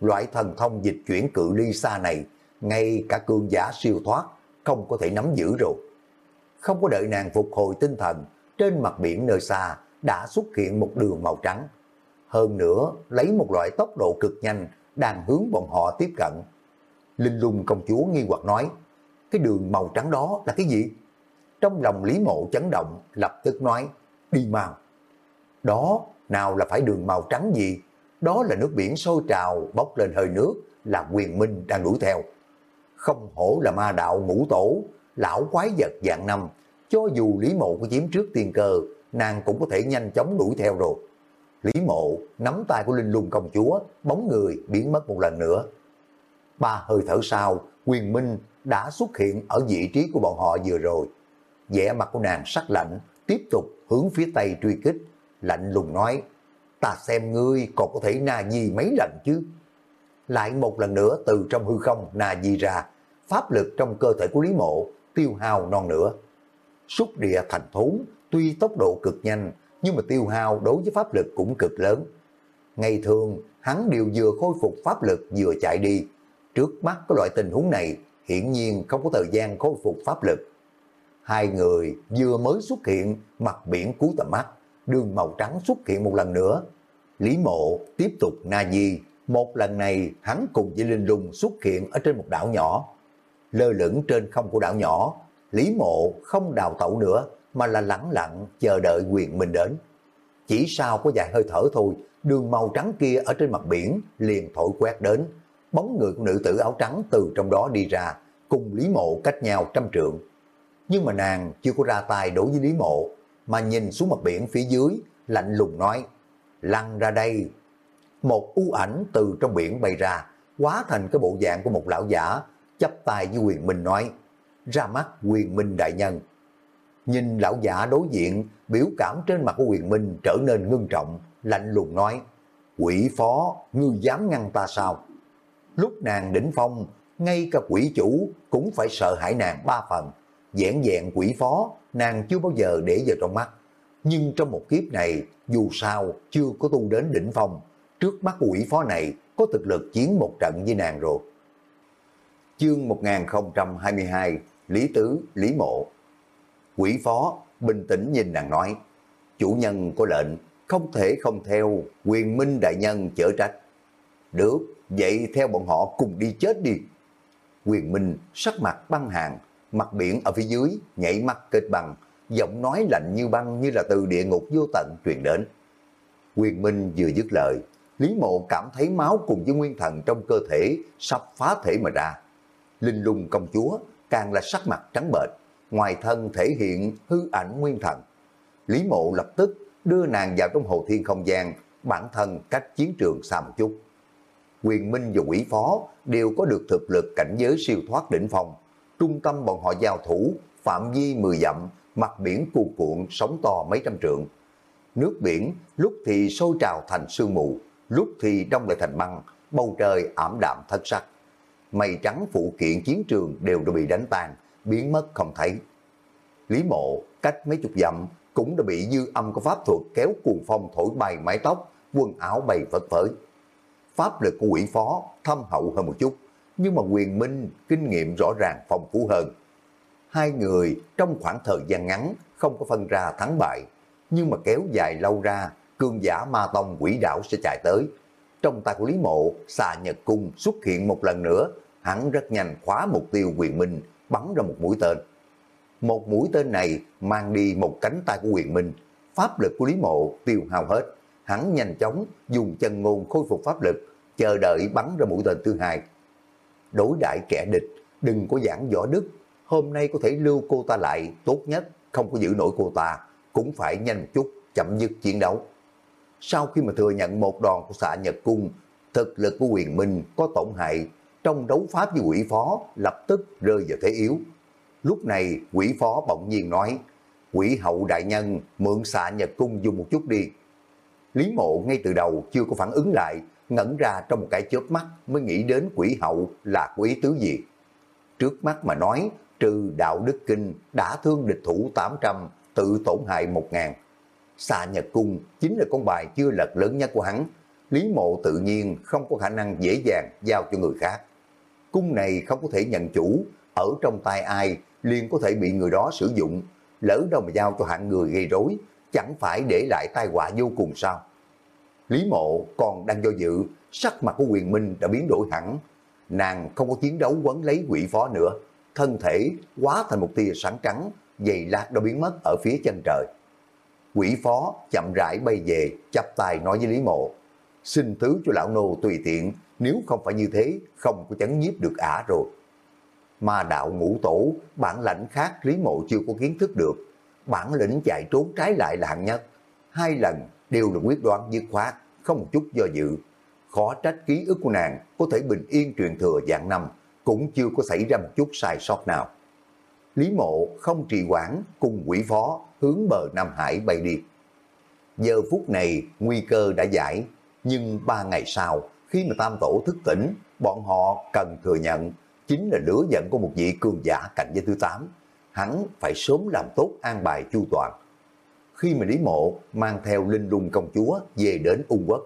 [SPEAKER 1] Loại thần thông dịch chuyển cự ly xa này, ngay cả cương giả siêu thoát, không có thể nắm giữ rồi. Không có đợi nàng phục hồi tinh thần, trên mặt biển nơi xa đã xuất hiện một đường màu trắng. Hơn nữa, lấy một loại tốc độ cực nhanh, đang hướng bọn họ tiếp cận. Linh lung công chúa nghi hoặc nói, cái đường màu trắng đó là cái gì? Trong lòng Lý Mộ chấn động, lập tức nói, đi mau. Đó, nào là phải đường màu trắng gì? Đó là nước biển sôi trào, bốc lên hơi nước, là quyền minh đang đuổi theo. Không hổ là ma đạo ngũ tổ, lão quái vật dạng năm, cho dù Lý Mộ có chiếm trước tiên cơ, nàng cũng có thể nhanh chóng đuổi theo rồi. Lý Mộ nắm tay của Linh Lung công chúa, bóng người biến mất một lần nữa. Ba hơi thở sau, quyền minh đã xuất hiện ở vị trí của bọn họ vừa rồi. vẻ mặt của nàng sắc lạnh, tiếp tục hướng phía Tây truy kích, lạnh lùng nói, ta xem ngươi còn có thể na di mấy lần chứ. Lại một lần nữa từ trong hư không na di ra, pháp lực trong cơ thể của Lý Mộ tiêu hao non nữa. Xúc địa thành thốn, tuy tốc độ cực nhanh, nhưng mà tiêu hao đối với pháp lực cũng cực lớn. Ngày thường, hắn đều vừa khôi phục pháp lực vừa chạy đi. Trước mắt có loại tình huống này, hiển nhiên không có thời gian khôi phục pháp lực. Hai người vừa mới xuất hiện, mặt biển cú tầm mắt, đường màu trắng xuất hiện một lần nữa. Lý mộ tiếp tục na di, một lần này hắn cùng với Linh Lung xuất hiện ở trên một đảo nhỏ. Lơ lửng trên không của đảo nhỏ, Lý mộ không đào tẩu nữa, mà là lẳng lặng chờ đợi quyền mình đến. Chỉ sau có vài hơi thở thôi, đường màu trắng kia ở trên mặt biển liền thổi quét đến. Bóng người của nữ tử áo trắng từ trong đó đi ra, cùng Lý Mộ cách nhau trăm trượng. Nhưng mà nàng chưa có ra tay đối với Lý Mộ, mà nhìn xuống mặt biển phía dưới, lạnh lùng nói, lăn ra đây. Một u ảnh từ trong biển bay ra, hóa thành cái bộ dạng của một lão giả, chấp tay với quyền minh nói, ra mắt quyền minh đại nhân. Nhìn lão giả đối diện, biểu cảm trên mặt của quyền minh trở nên ngưng trọng, lạnh lùng nói, quỷ phó, ngươi dám ngăn ta sao? Lúc nàng đỉnh phong, ngay cả quỷ chủ cũng phải sợ hãi nàng ba phần dẻn dẹn quỷ phó, nàng chưa bao giờ để vào trong mắt. Nhưng trong một kiếp này, dù sao chưa có tu đến đỉnh phong, trước mắt quỷ phó này có thực lực chiến một trận với nàng rồi. Chương 1022 Lý Tứ, Lý Mộ Quỷ phó bình tĩnh nhìn nàng nói Chủ nhân có lệnh không thể không theo quyền minh đại nhân chở trách. Được, vậy theo bọn họ cùng đi chết đi. Quyền minh sắc mặt băng hàng, mặt biển ở phía dưới, nhảy mắt kết bằng giọng nói lạnh như băng như là từ địa ngục vô tận truyền đến. Quyền minh vừa dứt lời, Lý mộ cảm thấy máu cùng với nguyên thần trong cơ thể sắp phá thể mà ra. Linh lung công chúa càng là sắc mặt trắng bệch, ngoài thân thể hiện hư ảnh nguyên thần. Lý mộ lập tức đưa nàng vào trong hồ thiên không gian, bản thân cách chiến trường xa một chút. Quyền Minh và quỷ phó đều có được thực lực cảnh giới siêu thoát đỉnh phong. Trung tâm bọn họ giao thủ, phạm vi 10 dặm, mặt biển cuồn cuộn, sóng to mấy trăm trượng. Nước biển lúc thì sôi trào thành sương mù, lúc thì đông lại thành băng, bầu trời ảm đạm thất sắc. Mây trắng phụ kiện chiến trường đều đã bị đánh tan, biến mất không thấy. Lý mộ cách mấy chục dặm cũng đã bị dư âm của pháp thuật kéo cuồng phong thổi bay mái tóc, quần áo bay phất phới. Pháp lực của quỷ phó thâm hậu hơn một chút, nhưng mà quyền minh, kinh nghiệm rõ ràng phong phú hơn. Hai người trong khoảng thời gian ngắn không có phân ra thắng bại, nhưng mà kéo dài lâu ra, cương giả ma tông quỷ đảo sẽ chạy tới. Trong tay của Lý Mộ, xà nhật cung xuất hiện một lần nữa, hắn rất nhanh khóa mục tiêu quyền minh, bắn ra một mũi tên. Một mũi tên này mang đi một cánh tay của quyền minh, pháp lực của Lý Mộ tiêu hao hết. Hắn nhanh chóng dùng chân ngôn khôi phục pháp lực, chờ đợi bắn ra mũi tên thứ hai. Đối đại kẻ địch, đừng có giảng võ đức, hôm nay có thể lưu cô ta lại tốt nhất, không có giữ nổi cô ta, cũng phải nhanh một chút, chậm dứt chiến đấu. Sau khi mà thừa nhận một đòn của xạ Nhật Cung, thực lực của quyền minh có tổn hại, trong đấu pháp với quỷ phó lập tức rơi vào thế yếu, Lúc này quỷ phó bỗng nhiên nói, quỷ hậu đại nhân mượn xạ nhật cung dùng một chút đi. Lý mộ ngay từ đầu chưa có phản ứng lại, ngẩn ra trong một cái chớp mắt mới nghĩ đến quỷ hậu là quỷ tứ gì. Trước mắt mà nói, trừ đạo đức kinh đã thương địch thủ 800, tự tổn hại 1.000. xà Nhật Cung chính là con bài chưa lật lớn nhất của hắn. Lý mộ tự nhiên không có khả năng dễ dàng giao cho người khác. Cung này không có thể nhận chủ, ở trong tay ai liền có thể bị người đó sử dụng, lỡ đâu mà giao cho hạng người gây rối, chẳng phải để lại tai họa vô cùng sao. Lý mộ còn đang do dự, sắc mặt của quyền minh đã biến đổi hẳn. Nàng không có chiến đấu quấn lấy quỷ phó nữa, thân thể quá thành một tia sáng trắng, dày lát đã biến mất ở phía chân trời. Quỷ phó chậm rãi bay về, chắp tay nói với Lý mộ, xin thứ cho lão nô tùy tiện, nếu không phải như thế, không có chấn nhiếp được ả rồi ma đạo ngũ tổ, bản lãnh khác Lý Mộ chưa có kiến thức được. Bản lĩnh chạy trốn trái lại là hạng nhất. Hai lần đều là quyết đoán dứt khoát, không một chút do dự. Khó trách ký ức của nàng có thể bình yên truyền thừa dạng năm, cũng chưa có xảy ra một chút sai sót nào. Lý Mộ không trì quản cùng quỷ phó hướng bờ Nam Hải bay đi. Giờ phút này nguy cơ đã giải, nhưng ba ngày sau khi mà Tam Tổ thức tỉnh, bọn họ cần thừa nhận chính là lửa giận của một vị cường giả cạnh giới thứ 8. Hắn phải sớm làm tốt an bài chu toàn. Khi mà Lý Mộ mang theo linh lung công chúa về đến Ung Quốc,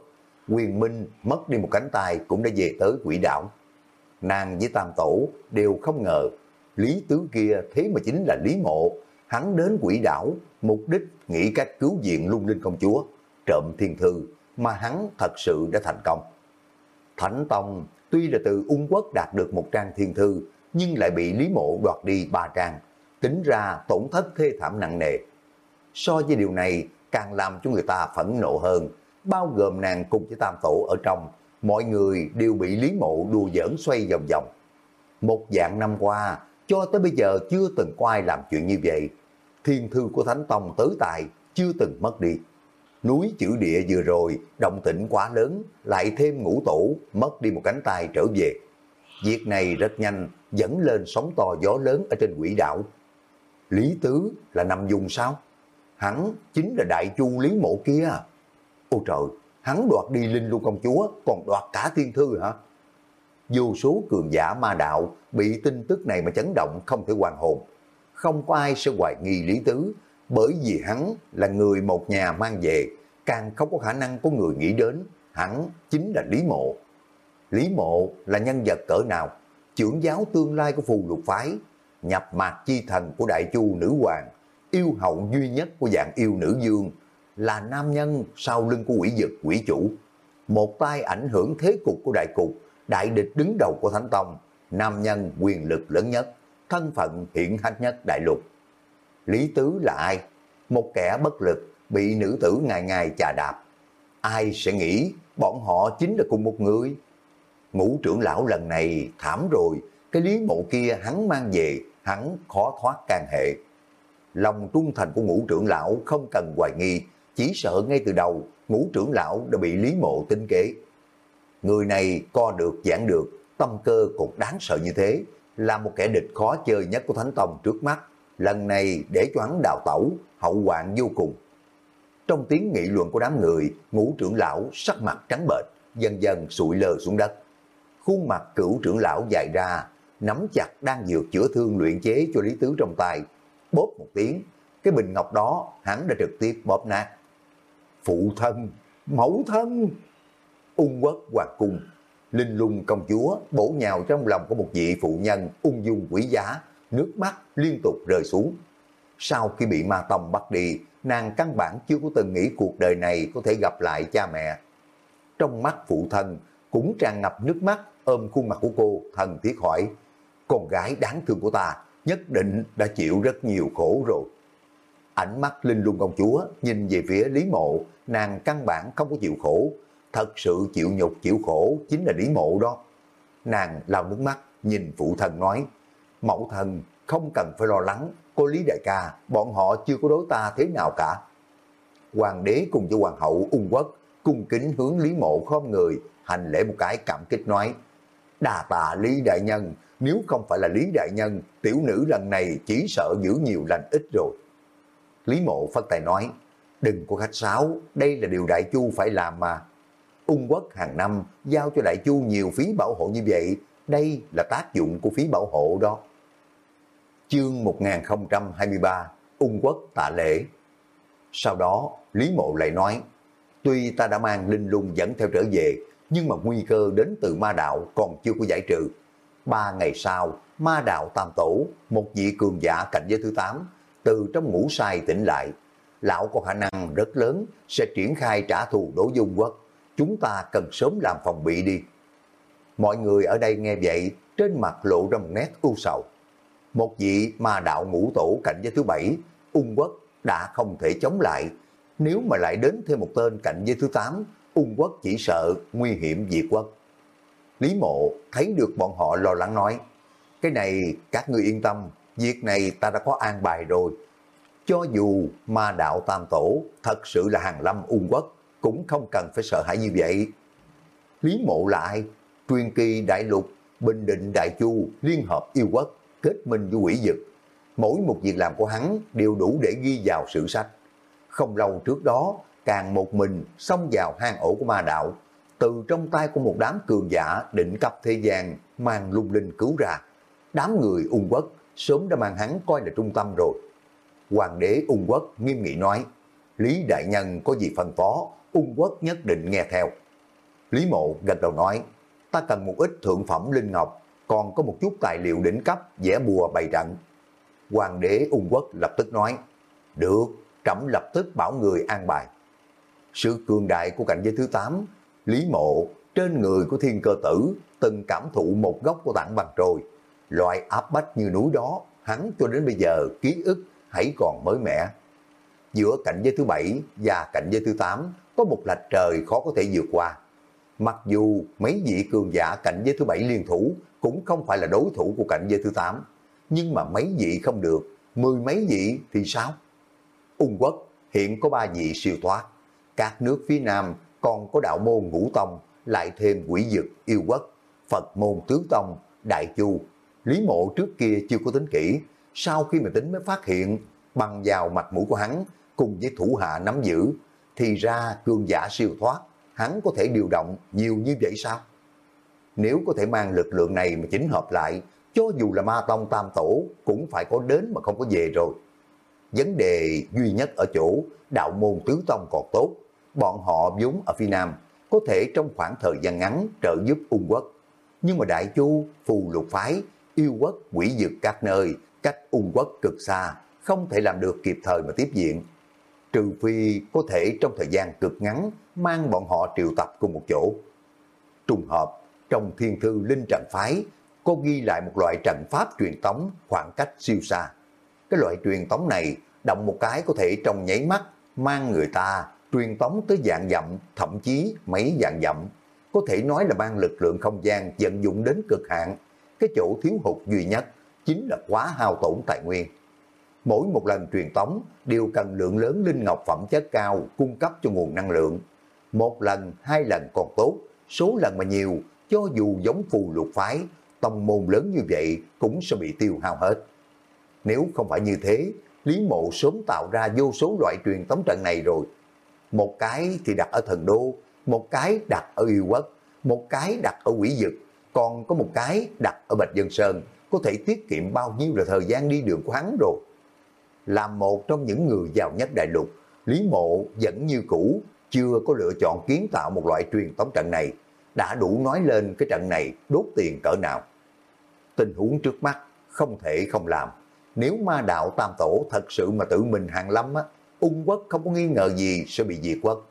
[SPEAKER 1] quyền minh mất đi một cánh tay cũng đã về tới quỷ đảo. Nàng với Tam Tổ đều không ngờ Lý Tứ kia thế mà chính là Lý Mộ. Hắn đến quỷ đảo, mục đích nghĩ cách cứu viện lung linh công chúa, trộm thiên thư, mà hắn thật sự đã thành công. Thánh Tông Tuy là từ ung quốc đạt được một trang thiên thư, nhưng lại bị Lý Mộ đoạt đi ba trang, tính ra tổn thất thê thảm nặng nề. So với điều này, càng làm cho người ta phẫn nộ hơn, bao gồm nàng cùng với Tam Tổ ở trong, mọi người đều bị Lý Mộ đùa giỡn xoay vòng vòng. Một dạng năm qua, cho tới bây giờ chưa từng có ai làm chuyện như vậy. Thiên thư của Thánh Tông tới tài chưa từng mất đi núi chữ địa vừa rồi, động tĩnh quá lớn, lại thêm ngũ tổ, mất đi một cánh tay trở về. Việc này rất nhanh, dẫn lên sóng to gió lớn ở trên quỷ đảo. Lý Tứ là nằm dùng sao? Hắn chính là đại chu Lý Mộ kia. Ôi trời, hắn đoạt đi Linh Lưu Công Chúa, còn đoạt cả thiên thư hả? vô số cường giả ma đạo bị tin tức này mà chấn động không thể hoàn hồn. Không có ai sẽ hoài nghi Lý Tứ, bởi vì hắn là người một nhà mang về, càng không có khả năng có người nghĩ đến, hắn chính là Lý Mộ. Lý Mộ là nhân vật cỡ nào? Trưởng giáo tương lai của phù lục phái, nhập mạc chi thần của đại chu nữ hoàng, yêu hậu duy nhất của dạng yêu nữ dương, là nam nhân sau lưng của quỷ dực quỷ chủ. Một tay ảnh hưởng thế cục của đại cục, đại địch đứng đầu của Thánh Tông, nam nhân quyền lực lớn nhất, thân phận hiện hách nhất đại lục. Lý Tứ là ai? Một kẻ bất lực, bị nữ tử ngày ngày chà đạp. Ai sẽ nghĩ bọn họ chính là cùng một người? Ngũ trưởng lão lần này thảm rồi, cái lý mộ kia hắn mang về, hắn khó thoát can hệ. Lòng trung thành của ngũ trưởng lão không cần hoài nghi, chỉ sợ ngay từ đầu ngũ trưởng lão đã bị lý mộ tính kế. Người này co được giảng được, tâm cơ cũng đáng sợ như thế, là một kẻ địch khó chơi nhất của Thánh Tông trước mắt. Lần này để cho hắn đào tẩu, hậu hoạn vô cùng. Trong tiếng nghị luận của đám người, ngũ trưởng lão sắc mặt trắng bệch, dần dần sụi lờ xuống đất. Khuôn mặt cửu trưởng lão dài ra, nắm chặt đang dược chữa thương luyện chế cho Lý Tứ trong tay. Bóp một tiếng, cái bình ngọc đó hắn đã trực tiếp bóp nát. Phụ thân, mẫu thân, ung quốc hoàng cung, linh lung công chúa bổ nhào trong lòng của một vị phụ nhân ung dung quý giá, nước mắt liên tục rơi xuống. Sau khi bị ma tông bắt đi, nàng căn bản chưa có từng nghĩ cuộc đời này có thể gặp lại cha mẹ. Trong mắt phụ thân cũng tràn ngập nước mắt ôm khuôn mặt của cô thần thiết hỏi, con gái đáng thương của ta nhất định đã chịu rất nhiều khổ rồi. Ánh mắt Linh Lung công chúa nhìn về phía Lý Mộ, nàng căn bản không có chịu khổ, thật sự chịu nhục chịu khổ chính là Lý Mộ đó. Nàng lau nước mắt, nhìn phụ thần nói, mẫu thần không cần phải lo lắng, cô Lý Đại ca, bọn họ chưa có đối ta thế nào cả. Hoàng đế cùng với hoàng hậu ung quốc, cung kính hướng Lý Mộ khom người, hành lễ một cái cảm kích nói, đà tạ Lý Đại Nhân, nếu không phải là Lý Đại Nhân, tiểu nữ lần này chỉ sợ giữ nhiều lành ít rồi. Lý Mộ phân tài nói, đừng có khách sáo, đây là điều Đại Chu phải làm mà. Ung quốc hàng năm giao cho Đại Chu nhiều phí bảo hộ như vậy, đây là tác dụng của phí bảo hộ đó. Chương 1023, Ung quốc tạ lễ. Sau đó, Lý Mộ lại nói, tuy ta đã mang linh lung dẫn theo trở về, nhưng mà nguy cơ đến từ ma đạo còn chưa có giải trừ. Ba ngày sau, ma đạo tam tổ, một vị cường giả cạnh giới thứ 8, từ trong ngủ sai tỉnh lại. Lão có khả năng rất lớn sẽ triển khai trả thù đối dung quốc. Chúng ta cần sớm làm phòng bị đi. Mọi người ở đây nghe vậy, trên mặt lộ ra một nét u sầu. Một vị ma đạo ngũ tổ cạnh giới thứ bảy, ung quốc đã không thể chống lại. Nếu mà lại đến thêm một tên cạnh giới thứ 8, ung quốc chỉ sợ nguy hiểm diệt quốc. Lý mộ thấy được bọn họ lo lắng nói, cái này các ngươi yên tâm, việc này ta đã có an bài rồi. Cho dù ma đạo tam tổ thật sự là hàng lâm ung quốc, cũng không cần phải sợ hãi như vậy. Lý mộ lại, truyền kỳ đại lục, bình định đại chu, liên hợp yêu quốc, kết minh với quỷ dực. Mỗi một việc làm của hắn đều đủ để ghi vào sử sách. Không lâu trước đó, càng một mình xông vào hang ổ của ma đạo, từ trong tay của một đám cường giả định cấp thế gian mang lung linh cứu ra. Đám người ung quốc sớm đã mang hắn coi là trung tâm rồi. Hoàng đế ung quốc nghiêm nghị nói, Lý Đại Nhân có gì phân phó, ung quốc nhất định nghe theo. Lý Mộ gật đầu nói, ta cần một ít thượng phẩm linh ngọc, còn có một chút tài liệu đỉnh cấp vẽ bùa bày trận. Hoàng đế ung quốc lập tức nói, được, trẫm lập tức bảo người an bài. Sự cường đại của cảnh giới thứ 8, Lý Mộ trên người của thiên cơ tử từng cảm thụ một góc của tảng bằng trôi. Loại áp bách như núi đó, hắn cho đến bây giờ ký ức hãy còn mới mẻ. Giữa cảnh giới thứ bảy và cảnh giới thứ tám có một lạch trời khó có thể vượt qua. Mặc dù mấy vị cường giả cảnh giới thứ bảy liên thủ cũng không phải là đối thủ của cảnh giới thứ tám nhưng mà mấy vị không được, mười mấy vị thì sao? Ung quốc hiện có ba vị siêu thoát, các nước phía Nam còn có đạo môn ngũ tông, lại thêm quỷ dực yêu quất Phật môn tứ tông, đại chu. Lý mộ trước kia chưa có tính kỹ, sau khi mà tính mới phát hiện, bằng vào mạch mũi của hắn, cùng với thủ hạ nắm giữ, thì ra cương giả siêu thoát, hắn có thể điều động nhiều như vậy sao? nếu có thể mang lực lượng này mà chỉnh hợp lại, cho dù là ma tông tam tổ cũng phải có đến mà không có về rồi. Vấn đề duy nhất ở chỗ đạo môn tứ tông còn tốt, bọn họ vốn ở phía Nam, có thể trong khoảng thời gian ngắn trợ giúp ung quốc. Nhưng mà Đại Chu, Phù Lục Phái, yêu quốc, quỷ dược các nơi, cách ung quốc cực xa, không thể làm được kịp thời mà tiếp diện. Trừ phi có thể trong thời gian cực ngắn mang bọn họ triệu tập cùng một chỗ. Trùng hợp, trong thiên thư linh trận phái, có ghi lại một loại trận pháp truyền tống khoảng cách siêu xa. Cái loại truyền tống này động một cái có thể trong nháy mắt mang người ta truyền tống tới dạng dặm, thậm chí mấy dạng dặm. Có thể nói là mang lực lượng không gian vận dụng đến cực hạn. Cái chỗ thiếu hụt duy nhất chính là quá hao tổn tài nguyên. Mỗi một lần truyền tống đều cần lượng lớn linh ngọc phẩm chất cao cung cấp cho nguồn năng lượng. Một lần, hai lần còn tốt, số lần mà nhiều, cho dù giống phù lục phái, tông môn lớn như vậy cũng sẽ bị tiêu hao hết. Nếu không phải như thế, Lý Mộ sớm tạo ra vô số loại truyền tống trận này rồi. Một cái thì đặt ở thần đô, một cái đặt ở yêu quốc, một cái đặt ở quỷ dực, còn có một cái đặt ở Bạch Dân Sơn, có thể tiết kiệm bao nhiêu là thời gian đi đường của hắn rồi. Làm một trong những người giàu nhất đại lục, Lý Mộ vẫn như cũ, chưa có lựa chọn kiến tạo một loại truyền tống trận này, đã đủ nói lên cái trận này đốt tiền cỡ nào. Tình huống trước mắt không thể không làm. Nếu ma đạo tam tổ thật sự mà tự mình hàng lâm á, ung quốc không có nghi ngờ gì sẽ bị diệt quốc.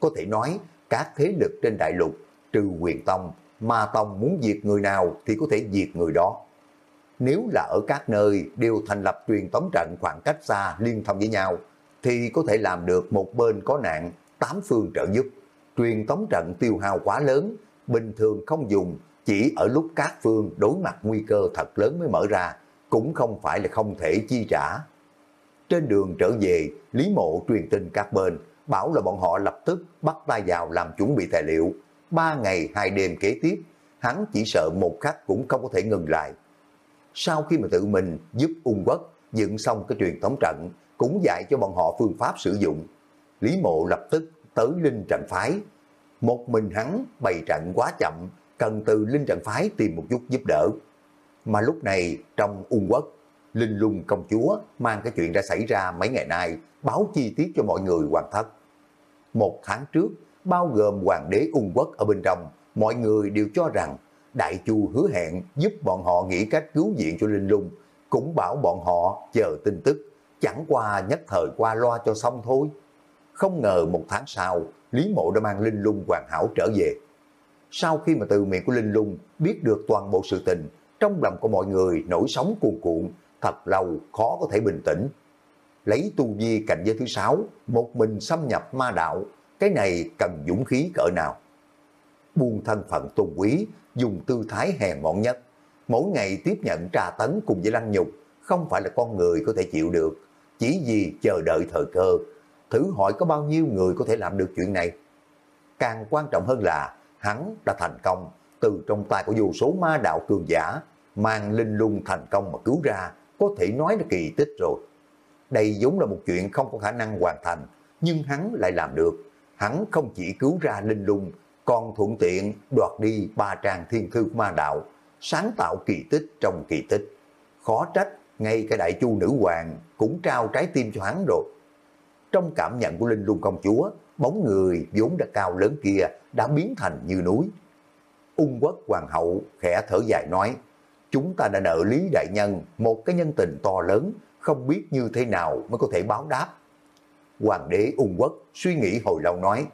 [SPEAKER 1] Có thể nói các thế lực trên đại lục trừ quyền tông, ma tông muốn diệt người nào thì có thể diệt người đó. Nếu là ở các nơi đều thành lập truyền tống trận khoảng cách xa liên thông với nhau, thì có thể làm được một bên có nạn, tám phương trợ giúp. Truyền tống trận tiêu hao quá lớn, bình thường không dùng, chỉ ở lúc các phương đối mặt nguy cơ thật lớn mới mở ra, cũng không phải là không thể chi trả. Trên đường trở về, Lý Mộ truyền tin các bên, bảo là bọn họ lập tức bắt tay vào làm chuẩn bị tài liệu. Ba ngày hai đêm kế tiếp, hắn chỉ sợ một khắc cũng không có thể ngừng lại. Sau khi mà tự mình giúp ung quốc dựng xong cái truyền thống trận, cũng dạy cho bọn họ phương pháp sử dụng. Lý Mộ lập tức tới Linh Trận Phái. Một mình hắn bày trận quá chậm, cần từ Linh Trận Phái tìm một chút giúp đỡ. Mà lúc này trong ung quốc, Linh lung công chúa mang cái chuyện đã xảy ra mấy ngày nay báo chi tiết cho mọi người hoàn thất. Một tháng trước, bao gồm hoàng đế ung quốc ở bên trong, mọi người đều cho rằng Đại Chu hứa hẹn giúp bọn họ nghĩ cách cứu viện cho Linh lung, cũng bảo bọn họ chờ tin tức, chẳng qua nhất thời qua loa cho xong thôi. Không ngờ một tháng sau, Lý Mộ đã mang Linh lung hoàn hảo trở về. Sau khi mà từ miệng của Linh lung biết được toàn bộ sự tình, trong lòng của mọi người nổi sóng cuồn cuộn, thật lâu khó có thể bình tĩnh. Lấy tu vi cảnh giới thứ sáu, một mình xâm nhập ma đạo, cái này cần dũng khí cỡ nào. Buông thân phận tôn quý, dùng tư thái hèn mọn nhất, mỗi ngày tiếp nhận trà tấn cùng với lăng nhục, không phải là con người có thể chịu được, chỉ vì chờ đợi thời cơ. Thử hỏi có bao nhiêu người có thể làm được chuyện này? Càng quan trọng hơn là hắn đã thành công từ trong tay của vô số ma đạo cường giả, mang linh lung thành công mà cứu ra, có thể nói là kỳ tích rồi. Đây giống là một chuyện không có khả năng hoàn thành, nhưng hắn lại làm được. Hắn không chỉ cứu ra linh lung, còn thuận tiện đoạt đi ba trang thiên thư ma đạo, sáng tạo kỳ tích trong kỳ tích. Khó trách, ngay cả đại chu nữ hoàng cũng trao trái tim cho hắn rồi. Trong cảm nhận của Linh Lung công chúa, bóng người vốn đã cao lớn kia đã biến thành như núi. Ung quốc hoàng hậu khẽ thở dài nói, chúng ta đã nợ Lý Đại Nhân một cái nhân tình to lớn, không biết như thế nào mới có thể báo đáp. Hoàng đế ung quốc suy nghĩ hồi lâu nói,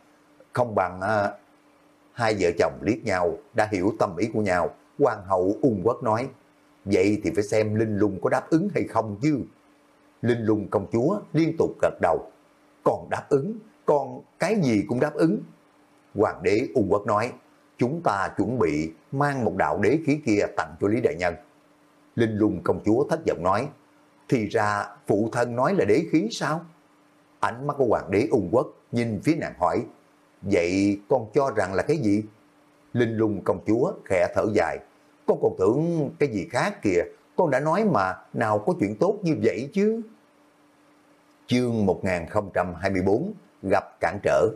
[SPEAKER 1] không bằng à, hai vợ chồng liếc nhau, đã hiểu tâm ý của nhau. Hoàng hậu ung quốc nói, vậy thì phải xem Linh Lung có đáp ứng hay không chứ. Linh Lung công chúa liên tục gật đầu, còn đáp ứng, còn cái gì cũng đáp ứng. Hoàng đế ung quốc nói, chúng ta chuẩn bị mang một đạo đế khí kia tặng cho Lý Đại Nhân. Linh lung công chúa thất vọng nói, thì ra phụ thân nói là đế khí sao? Ánh mắt của hoàng đế ung quốc nhìn phía nàng hỏi, vậy con cho rằng là cái gì? Linh lung công chúa khẽ thở dài, con còn tưởng cái gì khác kìa, con đã nói mà nào có chuyện tốt như vậy chứ. Chương 1024 gặp cản trở.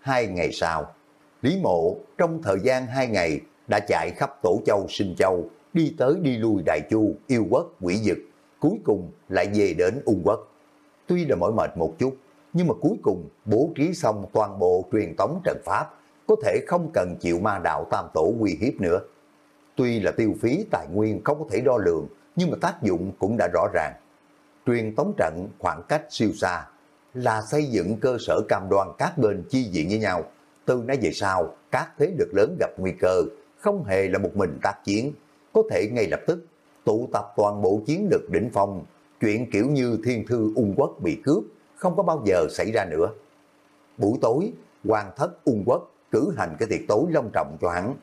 [SPEAKER 1] Hai ngày sau, Lý Mộ trong thời gian hai ngày đã chạy khắp tổ châu sinh châu, đi tới đi lui đại chu, yêu quốc, quỷ dực, cuối cùng lại về đến ung quốc. Tuy là mỏi mệt một chút, nhưng mà cuối cùng bố trí xong toàn bộ truyền tống trận pháp, có thể không cần chịu ma đạo tam tổ uy hiếp nữa. Tuy là tiêu phí tài nguyên không có thể đo lường, nhưng mà tác dụng cũng đã rõ ràng. Truyền tống trận khoảng cách siêu xa, là xây dựng cơ sở cam đoan các bên chi diện với nhau. Từ nay về sau, các thế lực lớn gặp nguy cơ, không hề là một mình tác chiến, có thể ngay lập tức tụ tập toàn bộ chiến lực đỉnh phong, chuyện kiểu như thiên thư ung quốc bị cướp, không có bao giờ xảy ra nữa. Buổi tối, hoàng thất ung quốc cử hành cái tiệc tối long trọng cho hắn.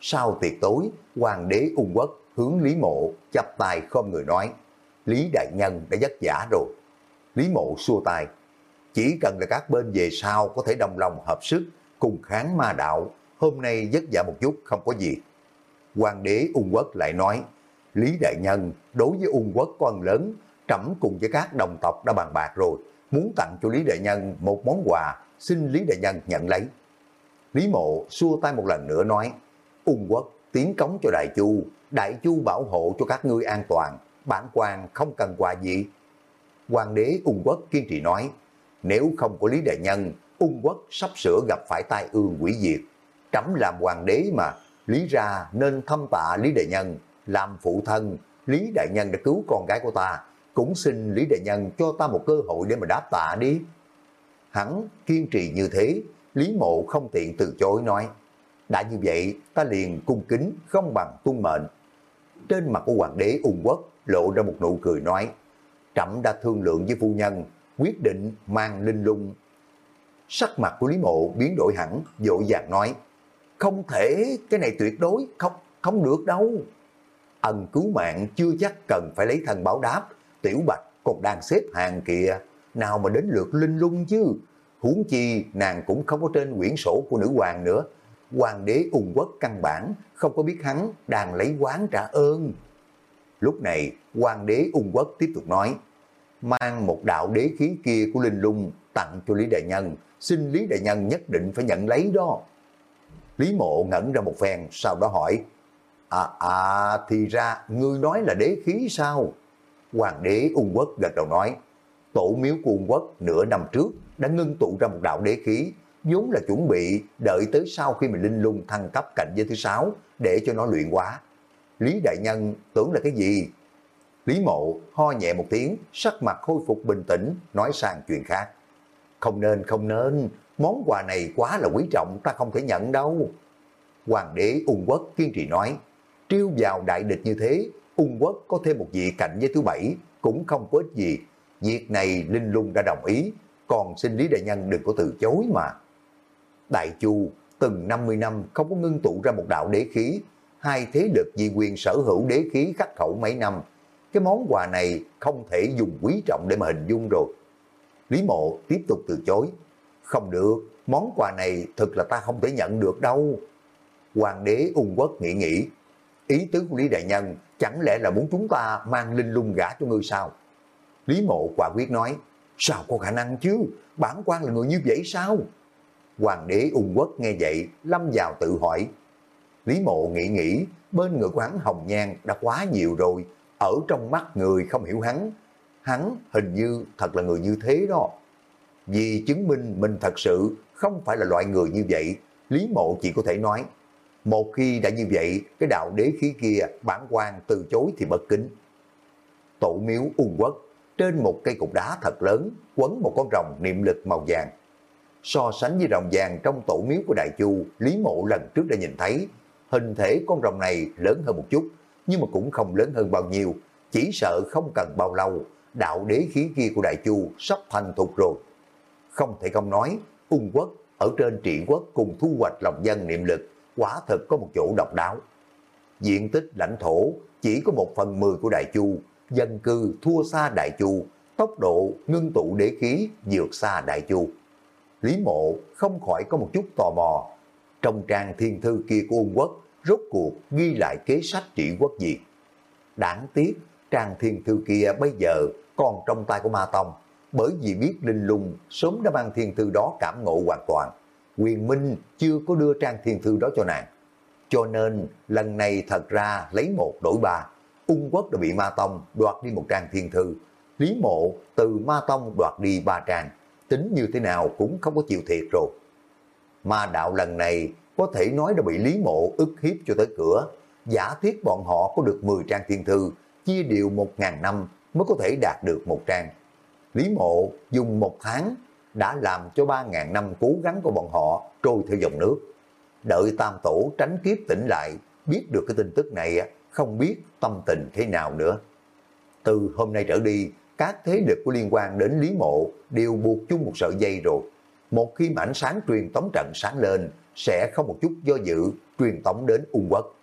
[SPEAKER 1] Sau tiệc tối, hoàng đế ung quốc hướng Lý Mộ chắp tay không người nói, Lý Đại Nhân đã vất giả rồi. Lý Mộ xua tay, chỉ cần là các bên về sau có thể đồng lòng hợp sức, cùng kháng ma đạo, hôm nay vất vả một chút không có gì. Hoàng đế ung quốc lại nói, Lý Đại Nhân đối với ung quốc con lớn, trẫm cùng với các đồng tộc đã bàn bạc rồi, muốn tặng cho Lý Đại Nhân một món quà, xin Lý Đại Nhân nhận lấy. Lý Mộ xua tay một lần nữa nói, ung quốc tiến cống cho Đại Chu, Đại Chu bảo hộ cho các ngươi an toàn, bản quan không cần quà gì. Hoàng đế ung quốc kiên trì nói, nếu không có Lý Đại Nhân, ung quốc sắp sửa gặp phải tai ương quỷ diệt. Trẫm làm hoàng đế mà, Lý ra nên thâm tạ Lý Đại Nhân, làm phụ thân, Lý Đại Nhân đã cứu con gái của ta, cũng xin Lý Đại Nhân cho ta một cơ hội để mà đáp tạ đi. Hắn kiên trì như thế, Lý Mộ không tiện từ chối nói, đã như vậy ta liền cung kính không bằng tuân mệnh. Trên mặt của hoàng đế ung quốc lộ ra một nụ cười nói, trẫm đã thương lượng với phu nhân, quyết định mang linh lung. Sắc mặt của Lý Mộ biến đổi hẳn, dội vàng nói, không thể, cái này tuyệt đối, không, không được đâu. Ân cứu mạng chưa chắc cần phải lấy thân báo đáp, Tiểu Bạch còn đang xếp hàng kìa, nào mà đến lượt linh lung chứ. Huống chi nàng cũng không có trên quyển sổ của nữ hoàng nữa. Hoàng đế ung quốc căn bản không có biết hắn đang lấy quán trả ơn. Lúc này, hoàng đế ung quốc tiếp tục nói, mang một đạo đế khí kia của linh lung tặng cho Lý Đại Nhân, xin Lý Đại Nhân nhất định phải nhận lấy đó. Lý Mộ ngẩn ra một phen, sau đó hỏi, À, à, thì ra ngươi nói là đế khí sao? Hoàng đế ung quốc gật đầu nói, tổ miếu của ung quốc nửa năm trước đã ngưng tụ ra một đạo đế khí, vốn là chuẩn bị đợi tới sau khi mình linh lung thăng cấp cảnh giới thứ sáu để cho nó luyện hóa. Lý Đại Nhân tưởng là cái gì? Lý Mộ ho nhẹ một tiếng, sắc mặt khôi phục bình tĩnh, nói sang chuyện khác. Không nên, không nên, món quà này quá là quý trọng, ta không thể nhận đâu. Hoàng đế ung quốc kiên trì nói, triêu vào đại địch như thế, ung quốc có thêm một vị cạnh với thứ bảy, cũng không có ích gì. Việc này Linh Lung đã đồng ý, còn xin Lý Đại Nhân đừng có từ chối mà. Đại Chu từng 50 năm không có ngưng tụ ra một đạo đế khí, hai thế lực di quyền sở hữu đế khí khắc khẩu mấy năm. Cái món quà này không thể dùng quý trọng để mà hình dung rồi. Lý Mộ tiếp tục từ chối. Không được, món quà này thật là ta không thể nhận được đâu. Hoàng đế ung quốc nghĩ nghĩ, Ý tứ của Lý Đại Nhân chẳng lẽ là muốn chúng ta mang linh lung gã cho ngươi sao? Lý Mộ quả quyết nói, sao có khả năng chứ, bản quan là người như vậy sao? Hoàng đế ung quốc nghe vậy, lâm vào tự hỏi. Lý Mộ nghĩ nghĩ, bên người của hắn hồng nhan đã quá nhiều rồi, ở trong mắt người không hiểu hắn. Hắn hình như thật là người như thế đó. Vì chứng minh mình thật sự không phải là loại người như vậy, Lý Mộ chỉ có thể nói, một khi đã như vậy, cái đạo đế khí kia bản quan từ chối thì bất kính. Tổ miếu ung quốc, trên một cây cục đá thật lớn, quấn một con rồng niệm lực màu vàng. So sánh với rồng vàng trong tổ miếu của Đại Chu, Lý Mộ lần trước đã nhìn thấy, hình thể con rồng này lớn hơn một chút, nhưng mà cũng không lớn hơn bao nhiêu, chỉ sợ không cần bao lâu, đạo đế khí kia của Đại Chu sắp thành thục rồi. Không thể không nói, ung quốc ở trên trị quốc cùng thu hoạch lòng dân niệm lực, quả thực có một chỗ độc đáo. Diện tích lãnh thổ chỉ có một phần mười của Đại Chu, dân cư thua xa Đại Chu, tốc độ ngưng tụ đế khí vượt xa Đại Chu. Lý mộ không khỏi có một chút tò mò. Trong trang thiên thư kia của Ung quốc, rốt cuộc ghi lại kế sách trị quốc gì? Đáng tiếc, trang thiên thư kia bây giờ còn trong tay của Ma Tông, bởi vì biết Linh Lung sớm đã mang thiên thư đó cảm ngộ hoàn toàn quyền minh chưa có đưa trang thiên thư đó cho nàng. Cho nên lần này thật ra lấy một đổi ba, ung quốc đã bị ma tông đoạt đi một trang thiên thư. Lý mộ từ ma tông đoạt đi ba trang, tính như thế nào cũng không có chịu thiệt rồi. Ma đạo lần này có thể nói đã bị Lý mộ ức hiếp cho tới cửa, giả thiết bọn họ có được 10 trang thiên thư, chia đều 1.000 năm mới có thể đạt được một trang. Lý mộ dùng một tháng đã làm cho 3.000 năm cố gắng của bọn họ trôi theo dòng nước. Đợi tam tổ tránh kiếp tỉnh lại, biết được cái tin tức này, không biết tâm tình thế nào nữa. Từ hôm nay trở đi, các thế lực có liên quan đến Lý Mộ đều buộc chung một sợi dây rồi. Một khi mà ánh sáng truyền tống trận sáng lên, sẽ không một chút do dự truyền tống đến ung quốc.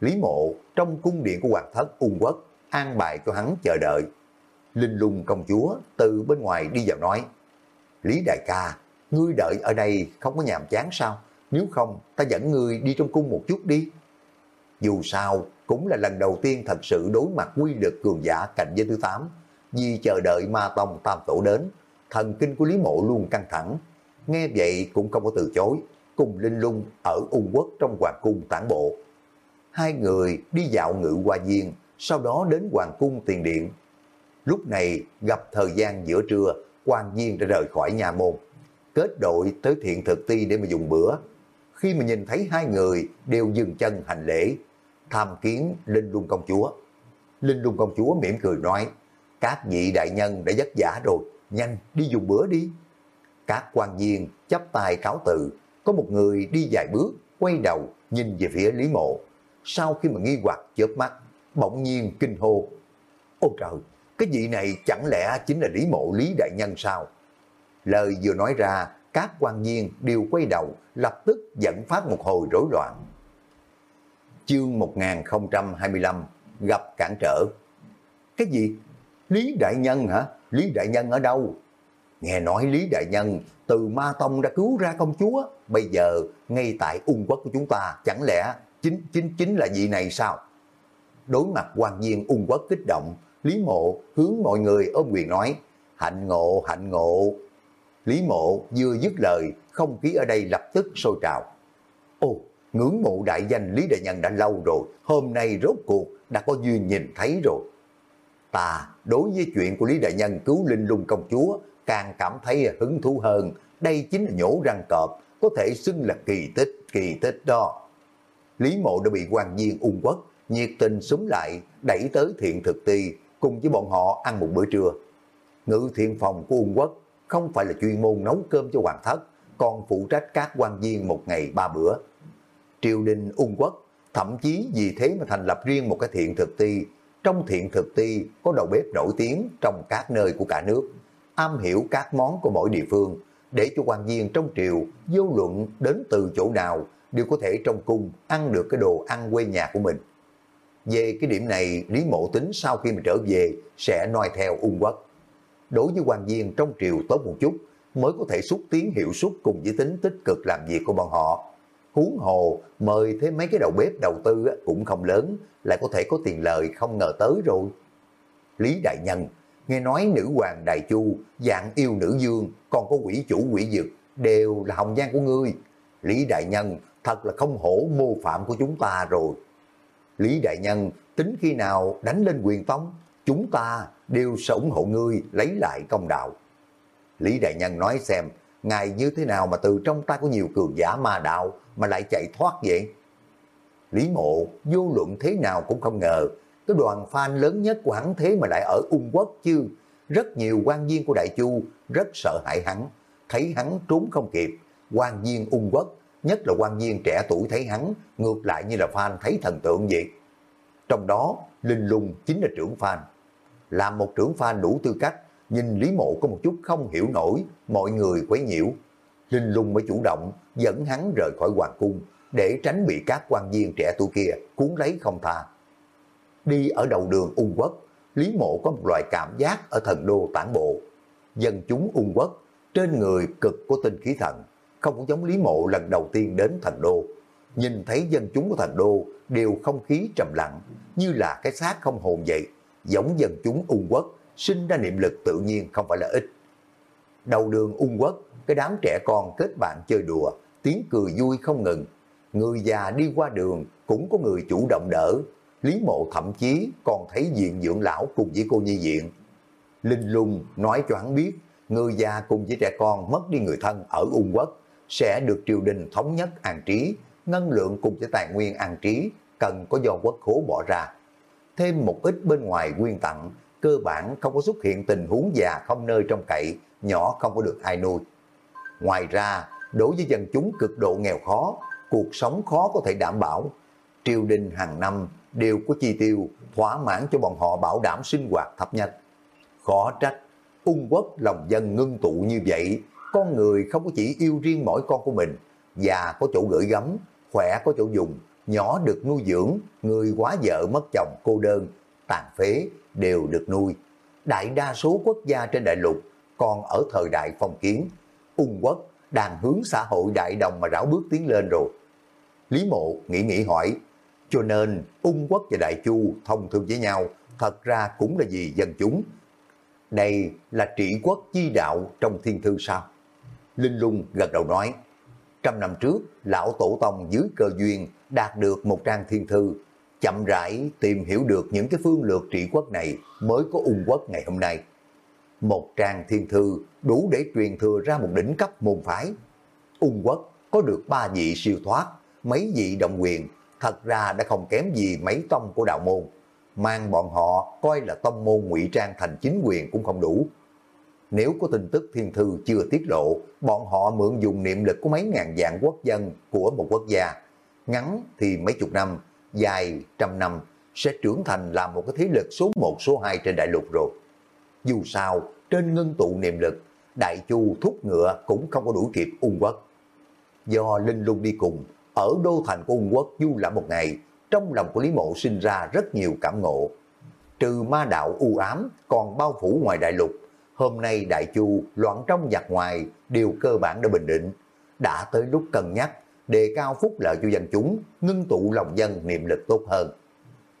[SPEAKER 1] Lý Mộ trong cung điện của hoàng thất ung quốc an bài cho hắn chờ đợi. Linh lung công chúa từ bên ngoài đi vào nói, Lý đại ca, ngươi đợi ở đây không có nhàm chán sao? Nếu không, ta dẫn ngươi đi trong cung một chút đi. Dù sao, cũng là lần đầu tiên thật sự đối mặt quy lực cường giả cạnh giới thứ 8. Vì chờ đợi ma tông tam tổ đến, thần kinh của Lý Mộ luôn căng thẳng. Nghe vậy cũng không có từ chối, cùng Linh Lung ở Ung Quốc trong Hoàng Cung tản bộ. Hai người đi dạo ngự qua viên, sau đó đến Hoàng Cung tiền điện. Lúc này gặp thời gian giữa trưa, quan viên đã rời khỏi nhà môn. Kết đội tới thiện thực ti để mà dùng bữa. Khi mà nhìn thấy hai người đều dừng chân hành lễ, tham kiến Linh Lung Công Chúa. Linh Lung Công Chúa mỉm cười nói, các vị đại nhân đã vất giả rồi, nhanh đi dùng bữa đi. Các quan viên chấp tay cáo từ, có một người đi vài bước, quay đầu nhìn về phía Lý Mộ. Sau khi mà nghi hoặc chớp mắt, bỗng nhiên kinh hô. Ôi trời, cái vị này chẳng lẽ chính là Lý Mộ Lý Đại Nhân sao? Lời vừa nói ra, các quan viên đều quay đầu, lập tức dẫn phát một hồi rối loạn. Chương 1025 gặp cản trở. Cái gì? Lý Đại Nhân hả? Lý Đại Nhân ở đâu? Nghe nói Lý Đại Nhân từ Ma Tông đã cứu ra công chúa, bây giờ ngay tại ung quốc của chúng ta, chẳng lẽ chính chính chính là vị này sao? Đối mặt quan viên ung quốc kích động, Lý Mộ hướng mọi người ôm quyền nói, hạnh ngộ, hạnh ngộ. Lý Mộ vừa dứt lời, không khí ở đây lập tức sôi trào. Ồ, ngưỡng mộ đại danh Lý Đại Nhân đã lâu rồi, hôm nay rốt cuộc đã có duyên nhìn thấy rồi. Ta đối với chuyện của Lý Đại Nhân cứu Linh Lung Công Chúa càng cảm thấy hứng thú hơn, đây chính là nhổ răng cọp, có thể xưng là kỳ tích, kỳ tích đó. Lý Mộ đã bị quan viên ung quốc, nhiệt tình súng lại, đẩy tới thiện thực ti, cùng với bọn họ ăn một bữa trưa. Ngự thiện phòng của ung quốc không phải là chuyên môn nấu cơm cho hoàng thất, còn phụ trách các quan viên một ngày ba bữa. Triều đình ung quốc thậm chí vì thế mà thành lập riêng một cái thiện thực ti. Trong thiện thực ti có đầu bếp nổi tiếng trong các nơi của cả nước, am hiểu các món của mỗi địa phương, để cho quan viên trong triều vô luận đến từ chỗ nào đều có thể trong cung ăn được cái đồ ăn quê nhà của mình. Về cái điểm này, Lý Mộ tính sau khi mà trở về sẽ noi theo ung quốc. Đối với quan viên trong triều tốt một chút, mới có thể xúc tiến hiệu suất cùng với tính tích cực làm việc của bọn họ. Huống hồ, mời thêm mấy cái đầu bếp đầu tư cũng không lớn, lại có thể có tiền lời không ngờ tới rồi. Lý Đại Nhân, nghe nói nữ hoàng Đại Chu, dạng yêu nữ dương, còn có quỷ chủ quỷ dực, đều là hồng gian của ngươi. Lý Đại Nhân, thật là không hổ mô phạm của chúng ta rồi. Lý Đại Nhân tính khi nào đánh lên quyền tông, chúng ta đều sẽ ủng hộ ngươi lấy lại công đạo. Lý Đại Nhân nói xem, ngài như thế nào mà từ trong tay có nhiều cường giả ma đạo mà lại chạy thoát vậy? Lý Mộ vô luận thế nào cũng không ngờ, cái đoàn fan lớn nhất của hắn thế mà lại ở ung quốc chứ. Rất nhiều quan viên của Đại Chu rất sợ hãi hắn, thấy hắn trốn không kịp. Quan viên ung quốc, nhất là quan viên trẻ tuổi thấy hắn, ngược lại như là fan thấy thần tượng vậy. Trong đó, Linh Lung chính là trưởng fan. Làm một trưởng fan đủ tư cách, nhìn Lý Mộ có một chút không hiểu nổi, mọi người quấy nhiễu. Linh Lung mới chủ động dẫn hắn rời khỏi hoàng cung, để tránh bị các quan viên trẻ tuổi kia cuốn lấy không tha. Đi ở đầu đường ung quốc, Lý Mộ có một loại cảm giác ở thần đô tản bộ. Dân chúng ung quốc, trên người cực có tinh khí thần, không giống Lý Mộ lần đầu tiên đến thành đô. Nhìn thấy dân chúng của thành đô đều không khí trầm lặng, như là cái xác không hồn vậy, giống dân chúng ung quốc, sinh ra niệm lực tự nhiên không phải là ít. Đầu đường ung quốc, cái đám trẻ con kết bạn chơi đùa, tiếng cười vui không ngừng. người già đi qua đường cũng có người chủ động đỡ. Lý mộ thậm chí còn thấy diện dưỡng lão cùng với cô nhi diện. Linh lung nói cho hắn biết, người già cùng với trẻ con mất đi người thân ở Ung Quốc sẽ được triều đình thống nhất an trí, ngân lượng cùng với tài nguyên an trí cần có do quốc khố bỏ ra. Thêm một ít bên ngoài quyên tặng, cơ bản không có xuất hiện tình huống già không nơi trong cậy, nhỏ không có được ai nuôi. Ngoài ra, đối với dân chúng cực độ nghèo khó, cuộc sống khó có thể đảm bảo. Triều đình hàng năm đều có chi tiêu thỏa mãn cho bọn họ bảo đảm sinh hoạt thấp nhất. Khó trách, ung quốc lòng dân ngưng tụ như vậy, con người không có chỉ yêu riêng mỗi con của mình, già có chỗ gửi gắm, khỏe có chỗ dùng, nhỏ được nuôi dưỡng, người quá vợ mất chồng cô đơn, tàn phế đều được nuôi. Đại đa số quốc gia trên đại lục còn ở thời đại phong kiến, ung quốc đang hướng xã hội đại đồng mà rảo bước tiến lên rồi. Lý mộ nghĩ nghĩ hỏi, cho nên ung quốc và đại chu thông thương với nhau thật ra cũng là vì dân chúng. Đây là trị quốc chi đạo trong thiên thư sao? Linh lung gật đầu nói, trăm năm trước, lão tổ tông dưới cơ duyên đạt được một trang thiên thư, chậm rãi tìm hiểu được những cái phương lược trị quốc này mới có ung quốc ngày hôm nay. Một trang thiên thư đủ để truyền thừa ra một đỉnh cấp môn phái. Ung quốc có được ba vị siêu thoát, mấy vị động quyền, thật ra đã không kém gì mấy tông của đạo môn. Mang bọn họ coi là tông môn ngụy trang thành chính quyền cũng không đủ. Nếu có tin tức thiên thư chưa tiết lộ, bọn họ mượn dùng niệm lực của mấy ngàn vạn quốc dân của một quốc gia. Ngắn thì mấy chục năm, dài trăm năm, sẽ trưởng thành làm một cái thế lực số 1 số 2 trên đại lục rồi. Dù sao, trên ngân tụ niệm lực, đại chu thúc ngựa cũng không có đuổi kịp ung quốc. Do Linh Lung đi cùng, ở đô thành của ung quốc du lãm một ngày, trong lòng của Lý Mộ sinh ra rất nhiều cảm ngộ. Trừ ma đạo u ám còn bao phủ ngoài đại lục, hôm nay Đại Chu loạn trong giặc ngoài đều cơ bản đã bình định. Đã tới lúc cân nhắc, đề cao phúc lợi cho dân chúng, ngưng tụ lòng dân niệm lực tốt hơn.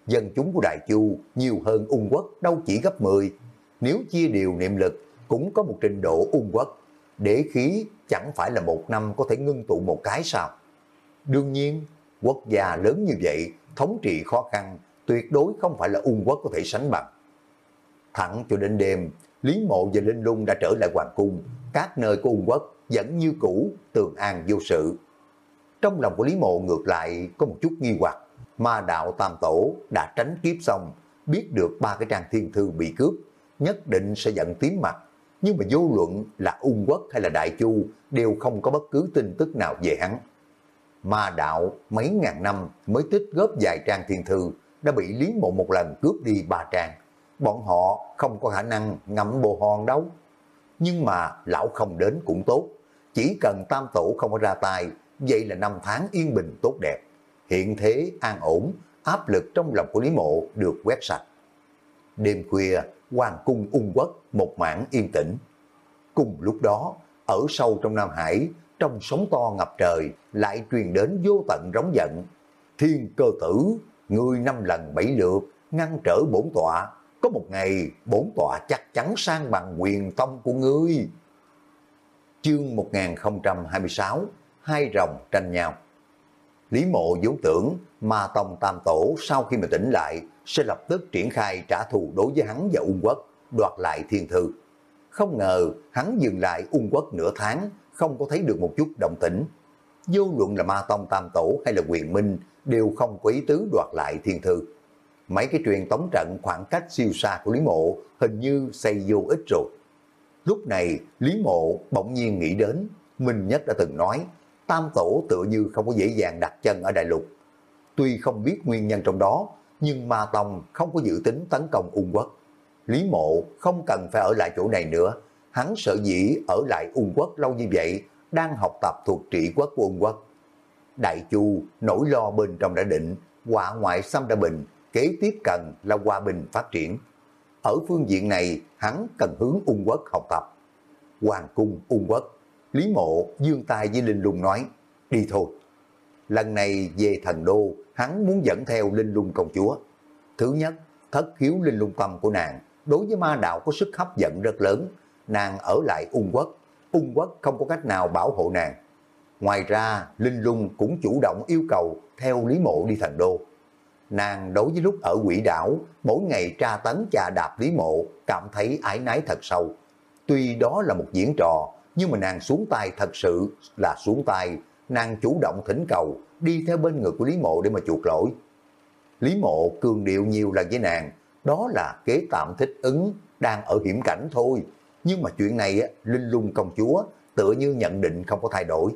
[SPEAKER 1] Dân chúng của Đại Chu nhiều hơn ung quốc đâu chỉ gấp 10. Nếu chia đều niệm lực cũng có một trình độ ung quốc. để khí chẳng phải là một năm có thể ngưng tụ một cái sao. Đương nhiên, quốc gia lớn như vậy, thống trị khó khăn, tuyệt đối không phải là ung quốc có thể sánh bằng. Thẳng cho đến đêm, Lý Mộ và Linh Lung đã trở lại Hoàng Cung, các nơi của ung quốc vẫn như cũ, tường an vô sự. Trong lòng của Lý Mộ ngược lại có một chút nghi hoặc, ma đạo tam tổ đã tránh kiếp xong, biết được ba cái trang thiên thư bị cướp, nhất định sẽ giận tím mặt. Nhưng mà vô luận là ung quốc hay là đại chu đều không có bất cứ tin tức nào về hắn. Ma đạo mấy ngàn năm mới tích góp vài trang thiên thư đã bị Lý Mộ một lần cướp đi ba trang bọn họ không có khả năng ngậm bồ hòn đâu. Nhưng mà lão không đến cũng tốt, chỉ cần tam tổ không có ra tay, vậy là năm tháng yên bình tốt đẹp. Hiện thế an ổn, áp lực trong lòng của Lý Mộ được quét sạch. Đêm khuya, hoàng cung ung quốc, một mảng yên tĩnh. Cùng lúc đó, ở sâu trong Nam Hải, trong sóng to ngập trời, lại truyền đến vô tận rống giận. Thiên cơ tử, người năm lần bảy lượt, ngăn trở bổn tọa, có một ngày bốn tọa chắc chắn sang bằng quyền tông của ngươi. Chương 1026, hai rồng tranh nhau. Lý mộ vốn tưởng ma tông tam tổ sau khi mà tỉnh lại sẽ lập tức triển khai trả thù đối với hắn và ung quốc, đoạt lại thiên thư. Không ngờ hắn dừng lại ung quốc nửa tháng, không có thấy được một chút động tĩnh. Vô luận là ma tông tam tổ hay là quyền minh đều không có ý tứ đoạt lại thiên thư mấy cái truyền tống trận khoảng cách siêu xa của Lý Mộ hình như xây vô ích rồi. Lúc này, Lý Mộ bỗng nhiên nghĩ đến, Minh Nhất đã từng nói, Tam Tổ tựa như không có dễ dàng đặt chân ở Đại Lục. Tuy không biết nguyên nhân trong đó, nhưng Ma Tông không có dự tính tấn công Ung Quốc. Lý Mộ không cần phải ở lại chỗ này nữa, hắn sợ dĩ ở lại Ung Quốc lâu như vậy, đang học tập thuộc trị quốc của Ung Quốc. Đại Chu nỗi lo bên trong đã định, quả ngoại xâm đã bình, kế tiếp cần là hòa bình phát triển. Ở phương diện này, hắn cần hướng ung quốc học tập. Hoàng cung ung quốc, Lý Mộ dương tay với Linh Lung nói, đi thôi. Lần này về thần đô, hắn muốn dẫn theo Linh Lung công chúa. Thứ nhất, thất khiếu Linh Lung tâm của nàng, đối với ma đạo có sức hấp dẫn rất lớn. Nàng ở lại ung quốc, ung quốc không có cách nào bảo hộ nàng. Ngoài ra, Linh Lung cũng chủ động yêu cầu theo Lý Mộ đi thành đô. Nàng đối với lúc ở quỷ đảo, mỗi ngày tra tấn trà đạp Lý Mộ, cảm thấy ái nái thật sâu. Tuy đó là một diễn trò, nhưng mà nàng xuống tay thật sự là xuống tay, nàng chủ động thỉnh cầu, đi theo bên người của Lý Mộ để mà chuộc lỗi. Lý Mộ cường điệu nhiều lần với nàng, đó là kế tạm thích ứng, đang ở hiểm cảnh thôi. Nhưng mà chuyện này, Linh Lung công chúa tựa như nhận định không có thay đổi.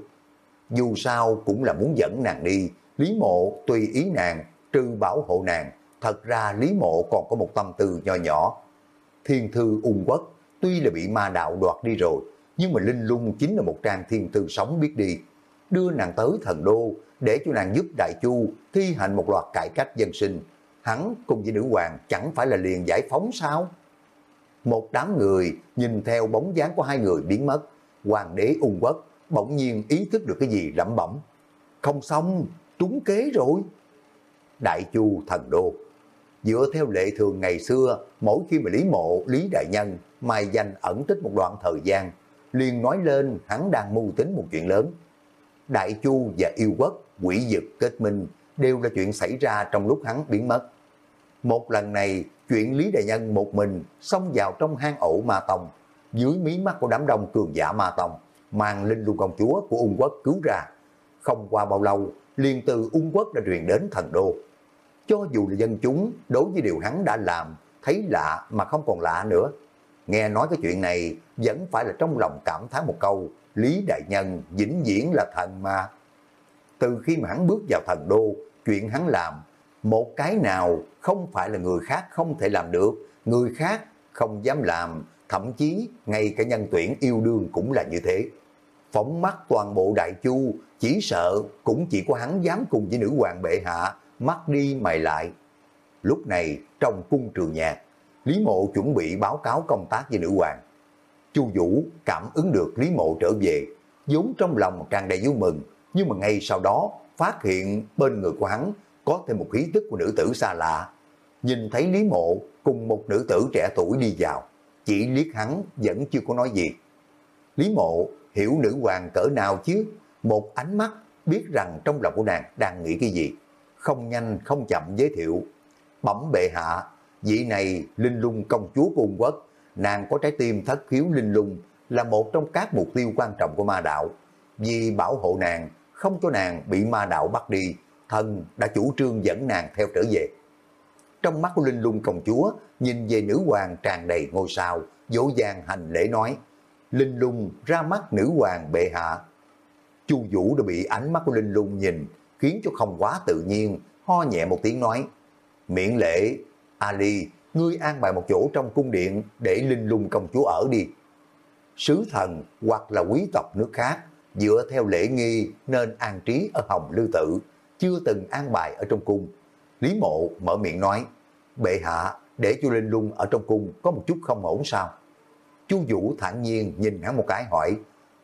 [SPEAKER 1] Dù sao cũng là muốn dẫn nàng đi, Lý Mộ tùy ý nàng, trừ bảo hộ nàng, thật ra Lý Mộ còn có một tâm tư nhỏ nhỏ. Thiên thư ung quốc, tuy là bị ma đạo đoạt đi rồi, nhưng mà Linh Lung chính là một trang thiên thư sống biết đi. Đưa nàng tới thần đô, để cho nàng giúp Đại Chu thi hành một loạt cải cách dân sinh. Hắn cùng với nữ hoàng chẳng phải là liền giải phóng sao? Một đám người nhìn theo bóng dáng của hai người biến mất. Hoàng đế ung quốc bỗng nhiên ý thức được cái gì lẩm bẩm. Không xong, trúng kế rồi. Đại Chu thần đô. Dựa theo lệ thường ngày xưa, mỗi khi mà Lý Mộ, Lý Đại Nhân mai danh ẩn tích một đoạn thời gian, liền nói lên hắn đang mưu tính một chuyện lớn. Đại Chu và yêu quốc, quỷ dực kết minh đều là chuyện xảy ra trong lúc hắn biến mất. Một lần này, chuyện Lý Đại Nhân một mình xông vào trong hang ổ Ma Tông, dưới mí mắt của đám đông cường giả Ma Tông, mang linh lưu công chúa của ung quốc cứu ra. Không qua bao lâu, liền từ ung quốc đã truyền đến thần đô. Cho dù là dân chúng, đối với điều hắn đã làm, thấy lạ mà không còn lạ nữa. Nghe nói cái chuyện này, vẫn phải là trong lòng cảm thán một câu, Lý Đại Nhân vĩnh viễn là thần mà. Từ khi mà hắn bước vào thần đô, chuyện hắn làm, một cái nào không phải là người khác không thể làm được, người khác không dám làm, thậm chí ngay cả nhân tuyển yêu đương cũng là như thế. Phóng mắt toàn bộ đại chu, chỉ sợ cũng chỉ có hắn dám cùng với nữ hoàng bệ hạ, mắt đi mày lại. Lúc này, trong cung trường nhạc, Lý Mộ chuẩn bị báo cáo công tác với nữ hoàng. Chu Vũ cảm ứng được Lý Mộ trở về, vốn trong lòng tràn đầy vui mừng, nhưng mà ngay sau đó phát hiện bên người của hắn có thêm một khí tức của nữ tử xa lạ. Nhìn thấy Lý Mộ cùng một nữ tử trẻ tuổi đi vào, chỉ liếc hắn vẫn chưa có nói gì. Lý Mộ hiểu nữ hoàng cỡ nào chứ, một ánh mắt biết rằng trong lòng của nàng đang nghĩ cái gì. Không nhanh không chậm giới thiệu. Bẩm bệ hạ, vị này linh lung công chúa của Ung quốc, nàng có trái tim thất khiếu linh lung là một trong các mục tiêu quan trọng của ma đạo. Vì bảo hộ nàng, không cho nàng bị ma đạo bắt đi, thần đã chủ trương dẫn nàng theo trở về. Trong mắt của Linh Lung công chúa, nhìn về nữ hoàng tràn đầy ngôi sao, dỗ dàng hành lễ nói, Linh Lung ra mắt nữ hoàng bệ hạ. Chu Vũ đã bị ánh mắt của Linh Lung nhìn, khiến cho không quá tự nhiên, ho nhẹ một tiếng nói, miễn lễ, Ali, ngươi an bài một chỗ trong cung điện để Linh Lung công chúa ở đi. Sứ thần hoặc là quý tộc nước khác, dựa theo lễ nghi nên an trí ở Hồng Lư Tự, chưa từng an bài ở trong cung. Lý Mộ mở miệng nói, bệ hạ để cho Linh Lung ở trong cung có một chút không ổn sao? Chu Vũ thản nhiên nhìn hắn một cái hỏi,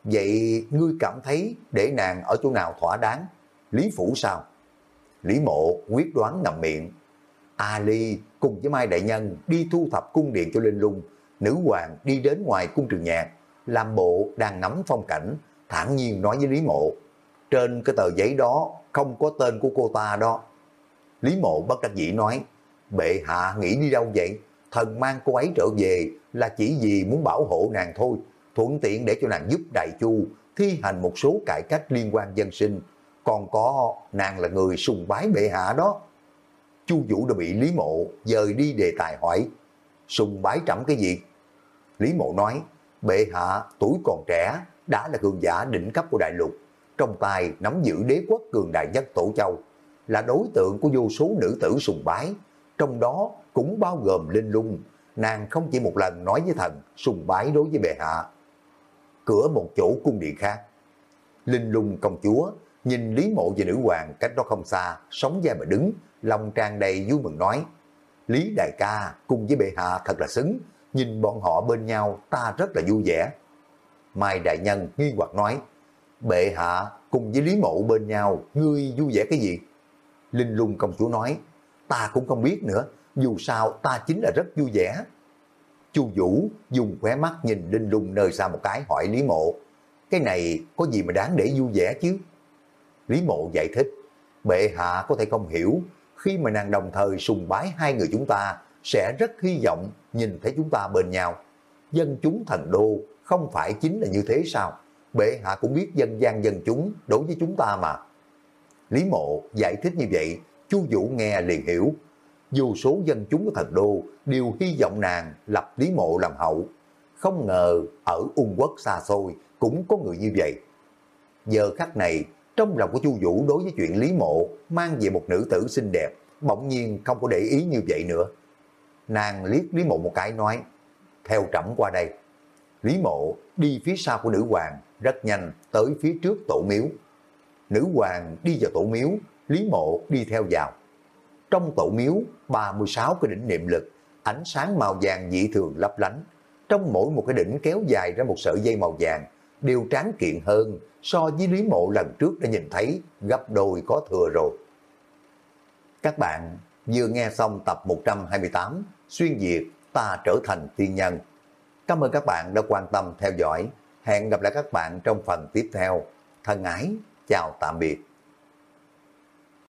[SPEAKER 1] vậy ngươi cảm thấy để nàng ở chỗ nào thỏa đáng? Lý Phủ sao? Lý Mộ quyết đoán ngậm miệng. Ali cùng với Mai Đại Nhân đi thu thập cung điện cho Linh Lung, nữ hoàng đi đến ngoài cung trường nhạc, làm bộ đang ngắm phong cảnh, thản nhiên nói với Lý Mộ. Trên cái tờ giấy đó không có tên của cô ta đó. Lý Mộ bất đắc dĩ nói, bệ hạ nghĩ đi đâu vậy? Thần mang cô ấy trở về là chỉ vì muốn bảo hộ nàng thôi, thuận tiện để cho nàng giúp Đại Chu thi hành một số cải cách liên quan dân sinh. Còn có nàng là người sùng bái bệ hạ đó. Chu Vũ đã bị Lý Mộ dời đi đề tài hỏi, sùng bái trẫm cái gì? Lý Mộ nói, bệ hạ tuổi còn trẻ, đã là cường giả đỉnh cấp của đại lục, trong tay nắm giữ đế quốc cường đại nhất Tổ Châu, là đối tượng của vô số nữ tử sùng bái, trong đó cũng bao gồm Linh Lung, nàng không chỉ một lần nói với thần sùng bái đối với bệ hạ. Cửa một chỗ cung điện khác, Linh Lung công chúa nhìn Lý Mộ và nữ hoàng cách đó không xa, sống dai mà đứng, lòng tràn đầy vui mừng nói, Lý đại ca cùng với bệ hạ thật là xứng, nhìn bọn họ bên nhau ta rất là vui vẻ. Mai Đại Nhân nghi hoặc nói, bệ hạ cùng với Lý Mộ bên nhau, ngươi vui vẻ cái gì? Linh lung công chúa nói, ta cũng không biết nữa, dù sao ta chính là rất vui vẻ. Chu Vũ dùng khóe mắt nhìn Linh lung nơi xa một cái hỏi Lý Mộ, cái này có gì mà đáng để vui vẻ chứ? Lý mộ giải thích, bệ hạ có thể không hiểu, khi mà nàng đồng thời sùng bái hai người chúng ta, sẽ rất hy vọng nhìn thấy chúng ta bên nhau. Dân chúng thần đô không phải chính là như thế sao? Bệ hạ cũng biết dân gian dân chúng đối với chúng ta mà. Lý mộ giải thích như vậy, chu Vũ nghe liền hiểu. Dù số dân chúng của thần đô đều hy vọng nàng lập Lý mộ làm hậu. Không ngờ ở ung quốc xa xôi cũng có người như vậy. Giờ khắc này, trong lòng của chu Vũ đối với chuyện Lý mộ mang về một nữ tử xinh đẹp, bỗng nhiên không có để ý như vậy nữa. Nàng liếc Lý mộ một cái nói, theo trẫm qua đây. Lý mộ đi phía sau của nữ hoàng, rất nhanh tới phía trước tổ miếu. Nữ hoàng đi vào tổ miếu, Lý mộ đi theo vào. Trong tổ miếu, 36 cái đỉnh niệm lực, ánh sáng màu vàng dị thường lấp lánh. Trong mỗi một cái đỉnh kéo dài ra một sợi dây màu vàng, đều tráng kiện hơn so với Lý Mộ lần trước đã nhìn thấy gấp đôi có thừa rồi. Các bạn vừa nghe xong tập 128 Xuyên Việt ta trở thành tiên nhân. Cảm ơn các bạn đã quan tâm theo dõi. Hẹn gặp lại các bạn trong phần tiếp theo. Thân ái, chào tạm biệt.